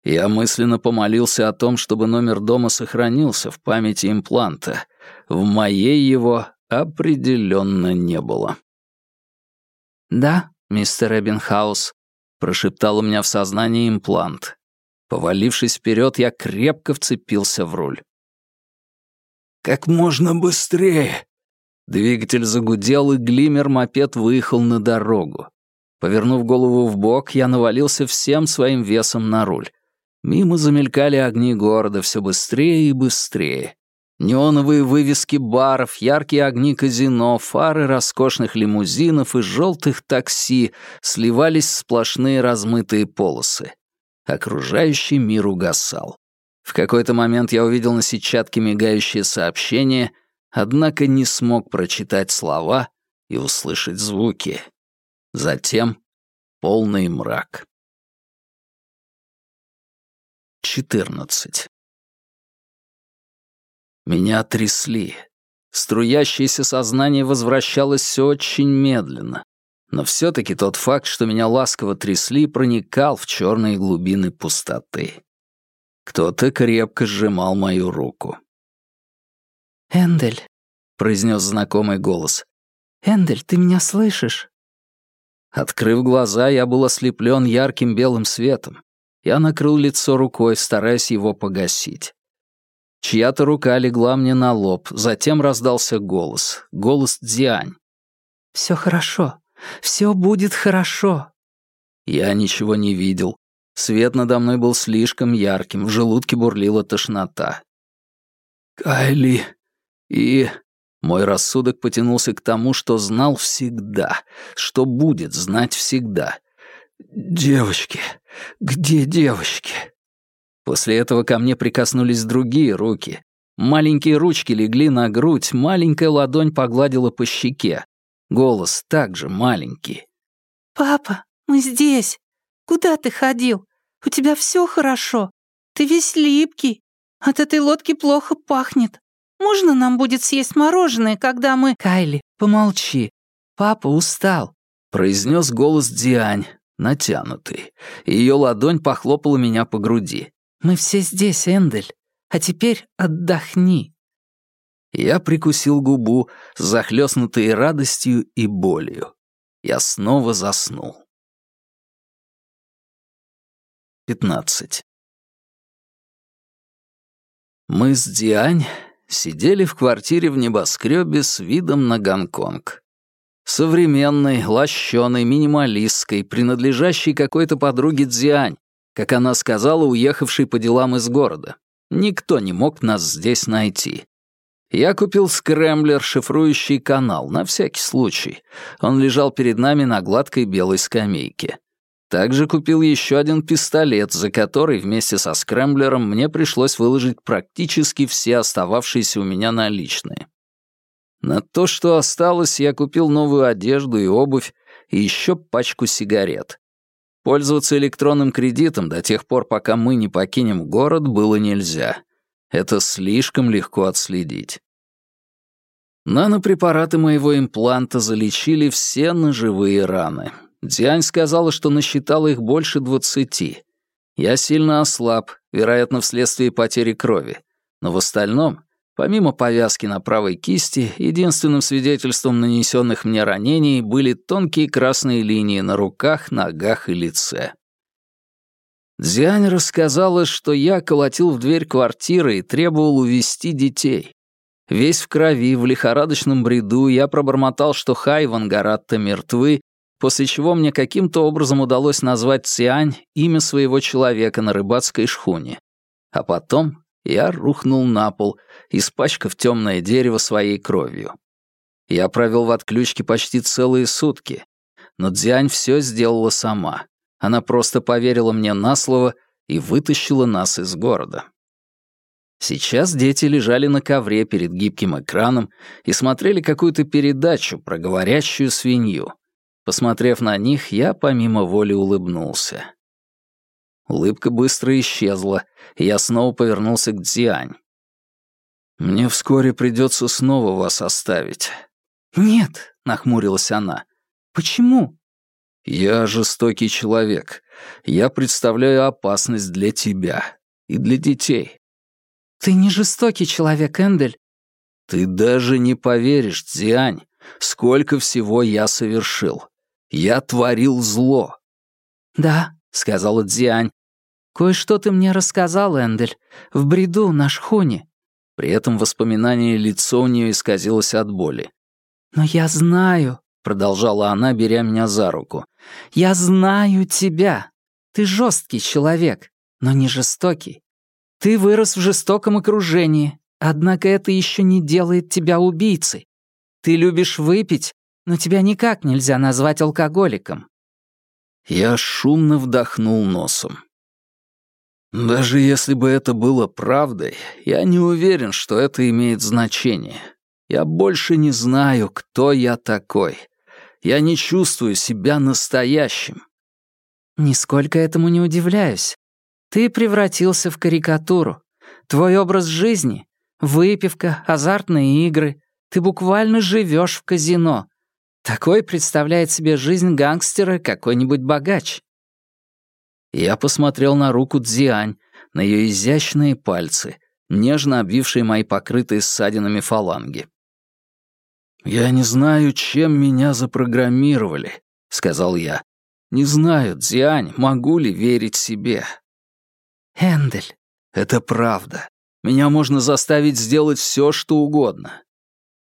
Я мысленно помолился о том, чтобы номер дома сохранился в памяти импланта. В моей его определенно не было. «Да, мистер Эббинхаус», — прошептал у меня в сознании имплант. Повалившись вперед, я крепко вцепился в руль. «Как можно быстрее!» Двигатель загудел, и глимер-мопед выехал на дорогу. Повернув голову в бок, я навалился всем своим весом на руль. Мимо замелькали огни города все быстрее и быстрее. Неоновые вывески баров, яркие огни казино, фары роскошных лимузинов и желтых такси сливались в сплошные размытые полосы. Окружающий мир угасал. В какой-то момент я увидел на сетчатке мигающее сообщение однако не смог прочитать слова и услышать звуки. Затем полный мрак. 14. Меня трясли. Струящееся сознание возвращалось очень медленно. Но все-таки тот факт, что меня ласково трясли, проникал в черные глубины пустоты. Кто-то крепко сжимал мою руку. «Эндель», — произнес знакомый голос. «Эндель, ты меня слышишь?» Открыв глаза, я был ослеплен ярким белым светом. Я накрыл лицо рукой, стараясь его погасить. Чья-то рука легла мне на лоб, затем раздался голос, голос Дзянь. «Все хорошо, все будет хорошо». Я ничего не видел. Свет надо мной был слишком ярким, в желудке бурлила тошнота. «Кайли и мой рассудок потянулся к тому, что знал всегда, что будет знать всегда. «Девочки! Где девочки?» После этого ко мне прикоснулись другие руки. Маленькие ручки легли на грудь, маленькая ладонь погладила по щеке. Голос также маленький. «Папа, мы здесь. Куда ты ходил? У тебя все хорошо. Ты весь липкий. От этой лодки плохо пахнет. Можно нам будет съесть мороженое, когда мы...» «Кайли, помолчи. Папа устал», — произнес голос Диань, натянутый. Ее ладонь похлопала меня по груди. «Мы все здесь, Эндель. А теперь отдохни». Я прикусил губу, захлестнутый радостью и болью. Я снова заснул. 15. Мы с Диань сидели в квартире в небоскребе с видом на Гонконг. Современной, лощеной, минималистской, принадлежащей какой-то подруге Дзиань, как она сказала, уехавшей по делам из города. Никто не мог нас здесь найти. Я купил скрэмблер, шифрующий канал, на всякий случай. Он лежал перед нами на гладкой белой скамейке. Также купил еще один пистолет, за который вместе со скрэмблером мне пришлось выложить практически все остававшиеся у меня наличные. На то, что осталось, я купил новую одежду и обувь, и еще пачку сигарет. Пользоваться электронным кредитом до тех пор, пока мы не покинем город, было нельзя. Это слишком легко отследить. Нанопрепараты моего импланта залечили все ножевые раны. Диань сказала, что насчитала их больше двадцати. Я сильно ослаб, вероятно, вследствие потери крови. Но в остальном Помимо повязки на правой кисти, единственным свидетельством нанесенных мне ранений были тонкие красные линии на руках, ногах и лице. Дзянь рассказала, что я колотил в дверь квартиры и требовал увести детей. Весь в крови, в лихорадочном бреду, я пробормотал, что Хай и Вангаратта мертвы, после чего мне каким-то образом удалось назвать Цянь имя своего человека на рыбацкой шхуне. А потом я рухнул на пол, испачкав темное дерево своей кровью. Я провел в отключке почти целые сутки, но Дзянь все сделала сама. Она просто поверила мне на слово и вытащила нас из города. Сейчас дети лежали на ковре перед гибким экраном и смотрели какую-то передачу про говорящую свинью. Посмотрев на них, я помимо воли улыбнулся. Улыбка быстро исчезла, и я снова повернулся к Дзиань. «Мне вскоре придется снова вас оставить». «Нет», — нахмурилась она. «Почему?» «Я жестокий человек. Я представляю опасность для тебя и для детей». «Ты не жестокий человек, Эндель». «Ты даже не поверишь, Дзиань, сколько всего я совершил. Я творил зло». «Да», — сказала Дзиань, «Кое-что ты мне рассказал, Эндель, в бреду на шхуне». При этом воспоминание лицо у нее исказилось от боли. «Но я знаю», — продолжала она, беря меня за руку, «я знаю тебя. Ты жесткий человек, но не жестокий. Ты вырос в жестоком окружении, однако это еще не делает тебя убийцей. Ты любишь выпить, но тебя никак нельзя назвать алкоголиком». Я шумно вдохнул носом. Даже если бы это было правдой, я не уверен, что это имеет значение. Я больше не знаю, кто я такой. Я не чувствую себя настоящим. Нисколько этому не удивляюсь. Ты превратился в карикатуру. Твой образ жизни — выпивка, азартные игры. Ты буквально живешь в казино. Такой представляет себе жизнь гангстера какой-нибудь богач. Я посмотрел на руку Дзиань, на ее изящные пальцы, нежно обвившие мои покрытые ссадинами фаланги. «Я не знаю, чем меня запрограммировали», — сказал я. «Не знаю, Дзиань, могу ли верить себе». «Эндель». «Это правда. Меня можно заставить сделать все, что угодно».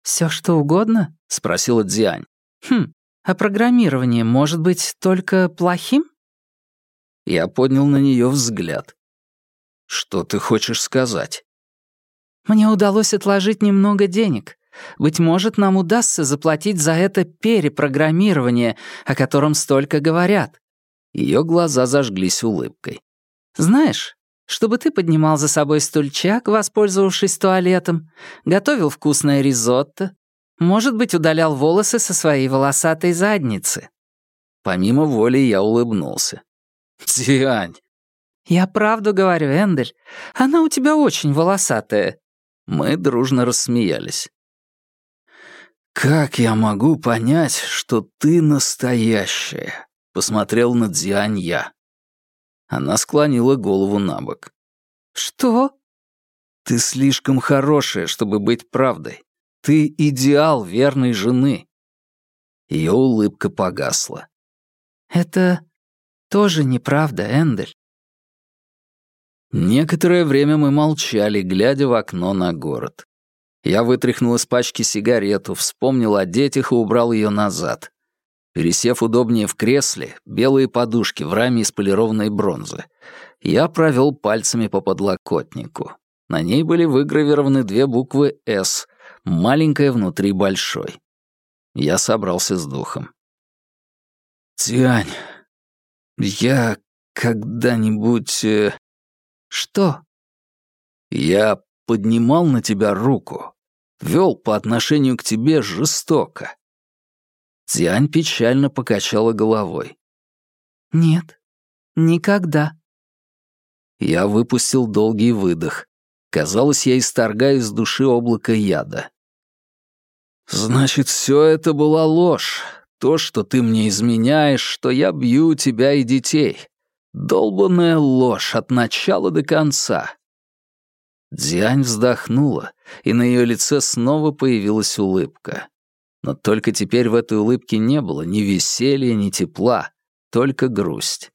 «Все, что угодно?» — спросила Дзиань. «Хм, а программирование может быть только плохим?» Я поднял на нее взгляд. «Что ты хочешь сказать?» «Мне удалось отложить немного денег. Быть может, нам удастся заплатить за это перепрограммирование, о котором столько говорят». Ее глаза зажглись улыбкой. «Знаешь, чтобы ты поднимал за собой стульчак, воспользовавшись туалетом, готовил вкусное ризотто, может быть, удалял волосы со своей волосатой задницы». Помимо воли я улыбнулся. Диань. Я правду говорю, Эндель. Она у тебя очень волосатая. Мы дружно рассмеялись. «Как я могу понять, что ты настоящая?» — посмотрел на Дзянь я. Она склонила голову на бок. «Что?» Ты слишком хорошая, чтобы быть правдой. Ты идеал верной жены. Ее улыбка погасла. Это тоже неправда, Эндель. Некоторое время мы молчали, глядя в окно на город. Я вытряхнул из пачки сигарету, вспомнил о детях и убрал ее назад. Пересев удобнее в кресле, белые подушки в раме из полированной бронзы, я провел пальцами по подлокотнику. На ней были выгравированы две буквы «С», маленькая внутри большой. Я собрался с духом. «Тянь, я когда-нибудь...» э, «Что?» «Я поднимал на тебя руку, вел по отношению к тебе жестоко». Тянь печально покачала головой. «Нет, никогда». Я выпустил долгий выдох. Казалось, я исторгаю из души облако яда. «Значит, все это была ложь. То, что ты мне изменяешь, что я бью тебя и детей. Долбанная ложь от начала до конца. Дзянь вздохнула, и на ее лице снова появилась улыбка. Но только теперь в этой улыбке не было ни веселья, ни тепла, только грусть.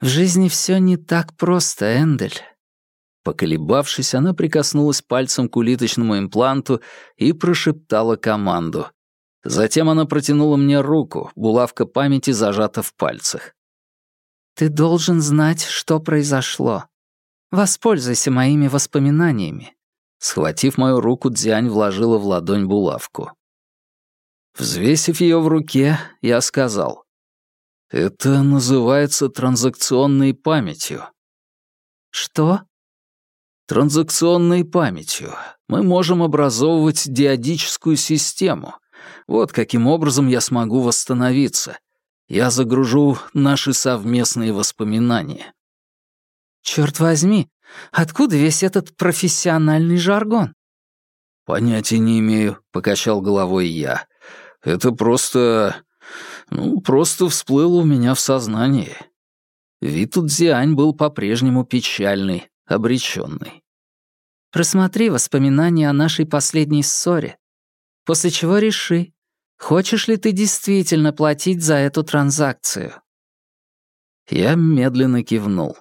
«В жизни все не так просто, Эндель». Поколебавшись, она прикоснулась пальцем к улиточному импланту и прошептала команду. Затем она протянула мне руку, булавка памяти зажата в пальцах. Ты должен знать, что произошло. Воспользуйся моими воспоминаниями». Схватив мою руку, Дзянь вложила в ладонь булавку. Взвесив ее в руке, я сказал. «Это называется транзакционной памятью». «Что?» «Транзакционной памятью. Мы можем образовывать диадическую систему. Вот каким образом я смогу восстановиться я загружу наши совместные воспоминания. Черт возьми, откуда весь этот профессиональный жаргон? Понятия не имею, покачал головой я. Это просто... ну, просто всплыло у меня в сознании. Вид у Дзиань был по-прежнему печальный, обреченный. Просмотри воспоминания о нашей последней ссоре, после чего реши, Хочешь ли ты действительно платить за эту транзакцию?» Я медленно кивнул.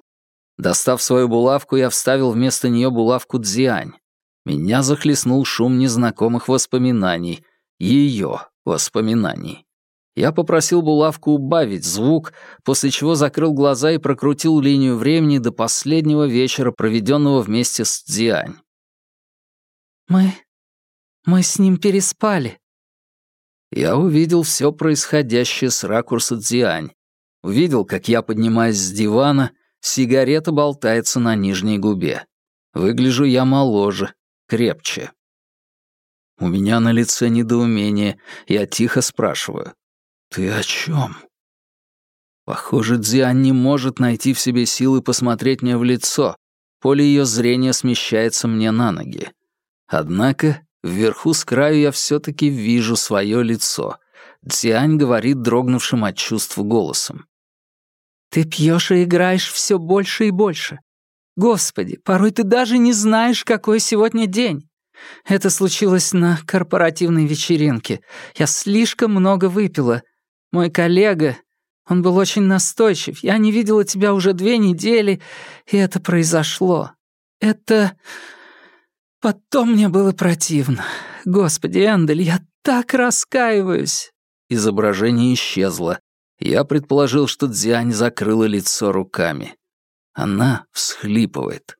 Достав свою булавку, я вставил вместо нее булавку дзиань. Меня захлестнул шум незнакомых воспоминаний. Ее воспоминаний. Я попросил булавку убавить звук, после чего закрыл глаза и прокрутил линию времени до последнего вечера, проведенного вместе с Дзиань. «Мы... мы с ним переспали», я увидел все происходящее с ракурса Дзиань. Увидел, как я поднимаюсь с дивана, сигарета болтается на нижней губе. Выгляжу я моложе, крепче. У меня на лице недоумение, я тихо спрашиваю. «Ты о чем?» Похоже, Дзиань не может найти в себе силы посмотреть мне в лицо. Поле ее зрения смещается мне на ноги. Однако Вверху с краю я все-таки вижу свое лицо. Дзянь говорит дрогнувшим от чувств голосом. «Ты пьешь и играешь все больше и больше. Господи, порой ты даже не знаешь, какой сегодня день. Это случилось на корпоративной вечеринке. Я слишком много выпила. Мой коллега, он был очень настойчив. Я не видела тебя уже две недели, и это произошло. Это... Потом мне было противно. Господи, Эндель, я так раскаиваюсь. Изображение исчезло. Я предположил, что Дзянь закрыла лицо руками. Она всхлипывает.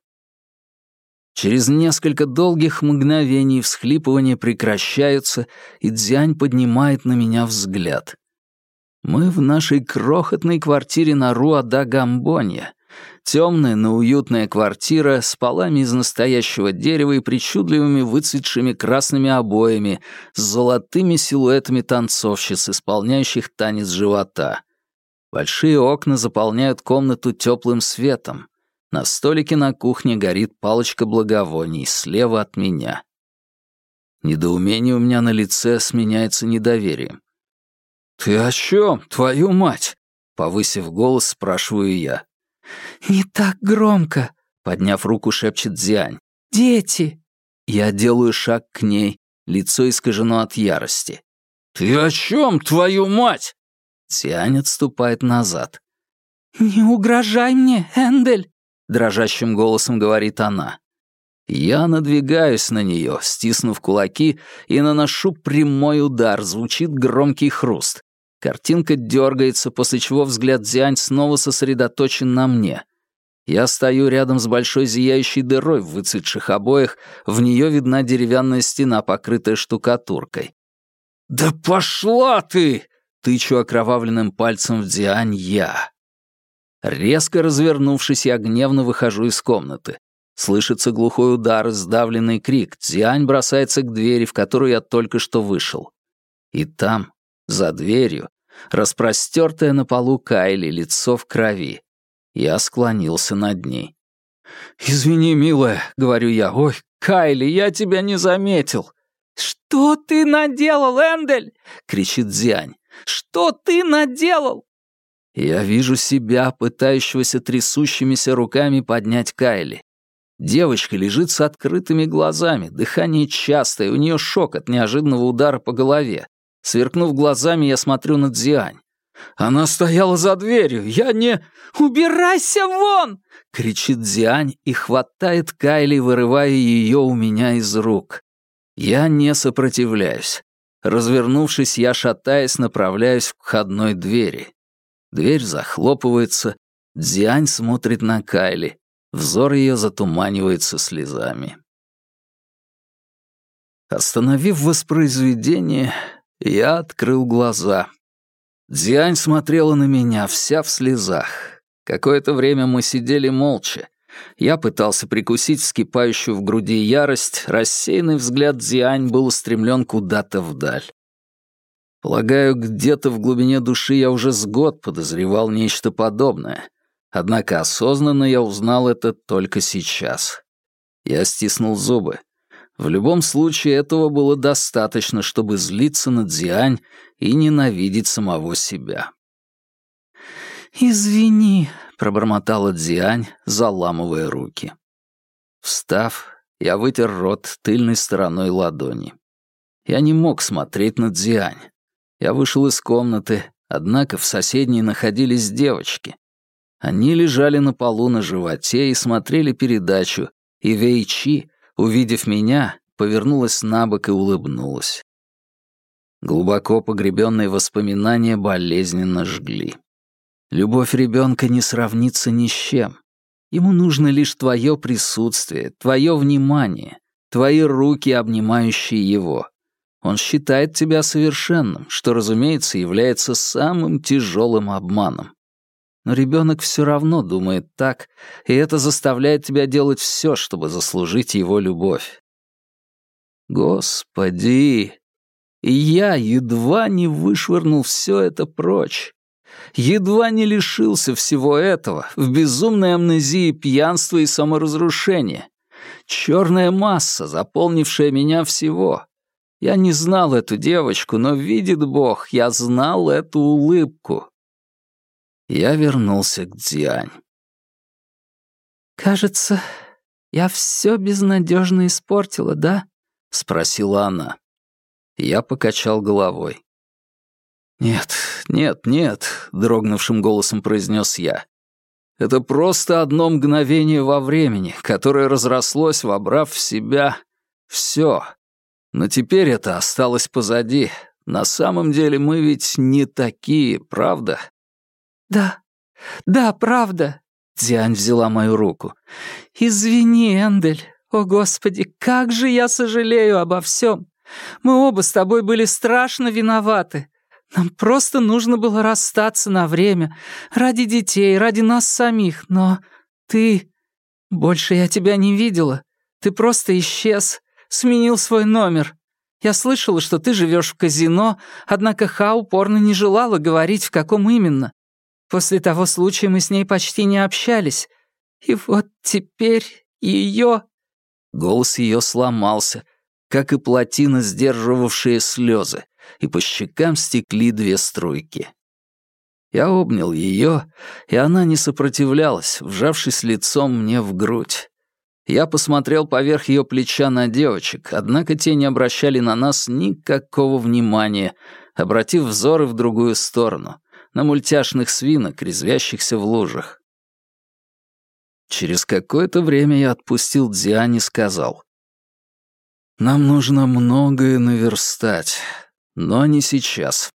Через несколько долгих мгновений всхлипывания прекращаются, и Дзянь поднимает на меня взгляд. Мы в нашей крохотной квартире на Руа-да-Гамбонья, Темная, но уютная квартира с полами из настоящего дерева и причудливыми выцветшими красными обоями с золотыми силуэтами танцовщиц, исполняющих танец живота. Большие окна заполняют комнату теплым светом. На столике на кухне горит палочка благовоний слева от меня. Недоумение у меня на лице сменяется недоверием. «Ты о чем, твою мать?» — повысив голос, спрашиваю я. «Не так громко», Подняв руку, шепчет Дзянь. «Дети!» Я делаю шаг к ней, лицо искажено от ярости. «Ты о чем, твою мать?» Дзянь отступает назад. «Не угрожай мне, Эндель!» — дрожащим голосом говорит она. Я надвигаюсь на нее, стиснув кулаки, и наношу прямой удар, звучит громкий хруст. Картинка дергается, после чего взгляд Дзянь снова сосредоточен на мне. Я стою рядом с большой зияющей дырой в выцветших обоях, в нее видна деревянная стена, покрытая штукатуркой. «Да пошла ты!» — тычу окровавленным пальцем в Дзянь я. Резко развернувшись, я гневно выхожу из комнаты. Слышится глухой удар, сдавленный крик. Дзянь бросается к двери, в которую я только что вышел. И там, за дверью, распростертая на полу Кайли, лицо в крови. Я склонился над ней. «Извини, милая», — говорю я. «Ой, Кайли, я тебя не заметил». «Что ты наделал, Эндель?» — кричит Дзянь. «Что ты наделал?» Я вижу себя, пытающегося трясущимися руками поднять Кайли. Девочка лежит с открытыми глазами, дыхание частое, у нее шок от неожиданного удара по голове. Сверкнув глазами, я смотрю на Дзиань. Она стояла за дверью, я не... «Убирайся вон!» — кричит Дзиань и хватает Кайли, вырывая ее у меня из рук. Я не сопротивляюсь. Развернувшись, я, шатаясь, направляюсь к входной двери. Дверь захлопывается, Дзиань смотрит на Кайли. Взор ее затуманивается слезами. Остановив воспроизведение, я открыл глаза. Дзиань смотрела на меня, вся в слезах. Какое-то время мы сидели молча. Я пытался прикусить вскипающую в груди ярость, рассеянный взгляд Дзиань был устремлен куда-то вдаль. Полагаю, где-то в глубине души я уже с год подозревал нечто подобное. Однако осознанно я узнал это только сейчас. Я стиснул зубы. В любом случае этого было достаточно, чтобы злиться на Дзиань и ненавидеть самого себя. «Извини», — пробормотала Дзиань, заламывая руки. Встав, я вытер рот тыльной стороной ладони. Я не мог смотреть на Дзиань. Я вышел из комнаты, однако в соседней находились девочки. Они лежали на полу на животе и смотрели передачу, и Вейчи, увидев меня, повернулась на бок и улыбнулась. Глубоко погребенные воспоминания болезненно жгли. Любовь ребенка не сравнится ни с чем. Ему нужно лишь твое присутствие, твое внимание, твои руки, обнимающие его. Он считает тебя совершенным, что, разумеется, является самым тяжелым обманом. Но ребенок все равно думает так, и это заставляет тебя делать все, чтобы заслужить его любовь. Господи! И я едва не вышвырнул все это прочь. Едва не лишился всего этого в безумной амнезии пьянства и саморазрушения. Черная масса, заполнившая меня всего. Я не знал эту девочку, но, видит Бог, я знал эту улыбку. Я вернулся к Дзянь. «Кажется, я все безнадежно испортила, да?» — спросила она. Я покачал головой. «Нет, нет, нет», — дрогнувшим голосом произнес я. «Это просто одно мгновение во времени, которое разрослось, вобрав в себя все, но теперь это осталось позади. На самом деле мы ведь не такие, правда? Да, да, правда. Дзянь взяла мою руку. Извини, Эндель. О, Господи, как же я сожалею обо всем. Мы оба с тобой были страшно виноваты. Нам просто нужно было расстаться на время. Ради детей, ради нас самих. Но ты... Больше я тебя не видела. Ты просто исчез сменил свой номер. Я слышала, что ты живешь в казино, однако Ха упорно не желала говорить, в каком именно. После того случая мы с ней почти не общались. И вот теперь ее...» Голос ее сломался, как и плотина, сдерживавшая слезы, и по щекам стекли две струйки. Я обнял ее, и она не сопротивлялась, вжавшись лицом мне в грудь. Я посмотрел поверх ее плеча на девочек, однако те не обращали на нас никакого внимания, обратив взоры в другую сторону, на мультяшных свинок, резвящихся в лужах. Через какое-то время я отпустил Дзиань и сказал. «Нам нужно многое наверстать, но не сейчас.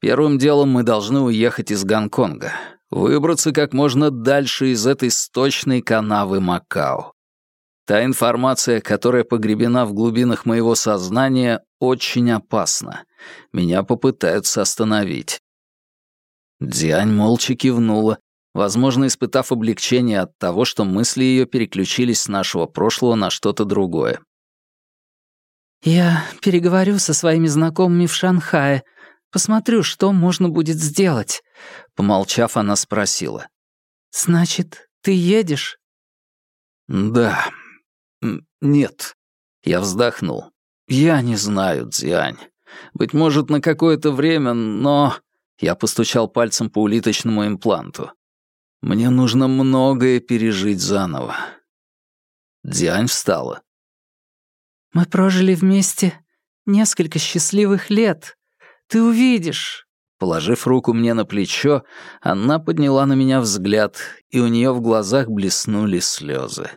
Первым делом мы должны уехать из Гонконга, выбраться как можно дальше из этой сточной канавы Макао. Та информация, которая погребена в глубинах моего сознания, очень опасна. Меня попытаются остановить. Дзянь молча кивнула, возможно, испытав облегчение от того, что мысли ее переключились с нашего прошлого на что-то другое. «Я переговорю со своими знакомыми в Шанхае, посмотрю, что можно будет сделать», — помолчав, она спросила. «Значит, ты едешь?» «Да. Нет». Я вздохнул. «Я не знаю, Дзянь. Быть может, на какое-то время, но...» Я постучал пальцем по улиточному импланту. «Мне нужно многое пережить заново». Дзянь встала. Мы прожили вместе несколько счастливых лет. Ты увидишь». Положив руку мне на плечо, она подняла на меня взгляд, и у нее в глазах блеснули слезы.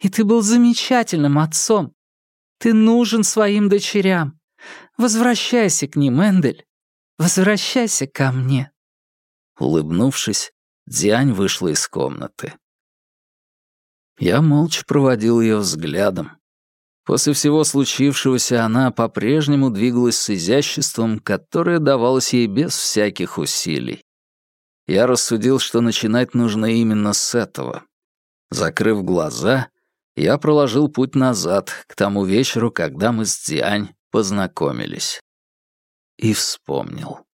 «И ты был замечательным отцом. Ты нужен своим дочерям. Возвращайся к ним, Эндель. Возвращайся ко мне». Улыбнувшись, Дзянь вышла из комнаты. Я молча проводил ее взглядом, После всего случившегося она по-прежнему двигалась с изяществом, которое давалось ей без всяких усилий. Я рассудил, что начинать нужно именно с этого. Закрыв глаза, я проложил путь назад, к тому вечеру, когда мы с Дзянь познакомились. И вспомнил.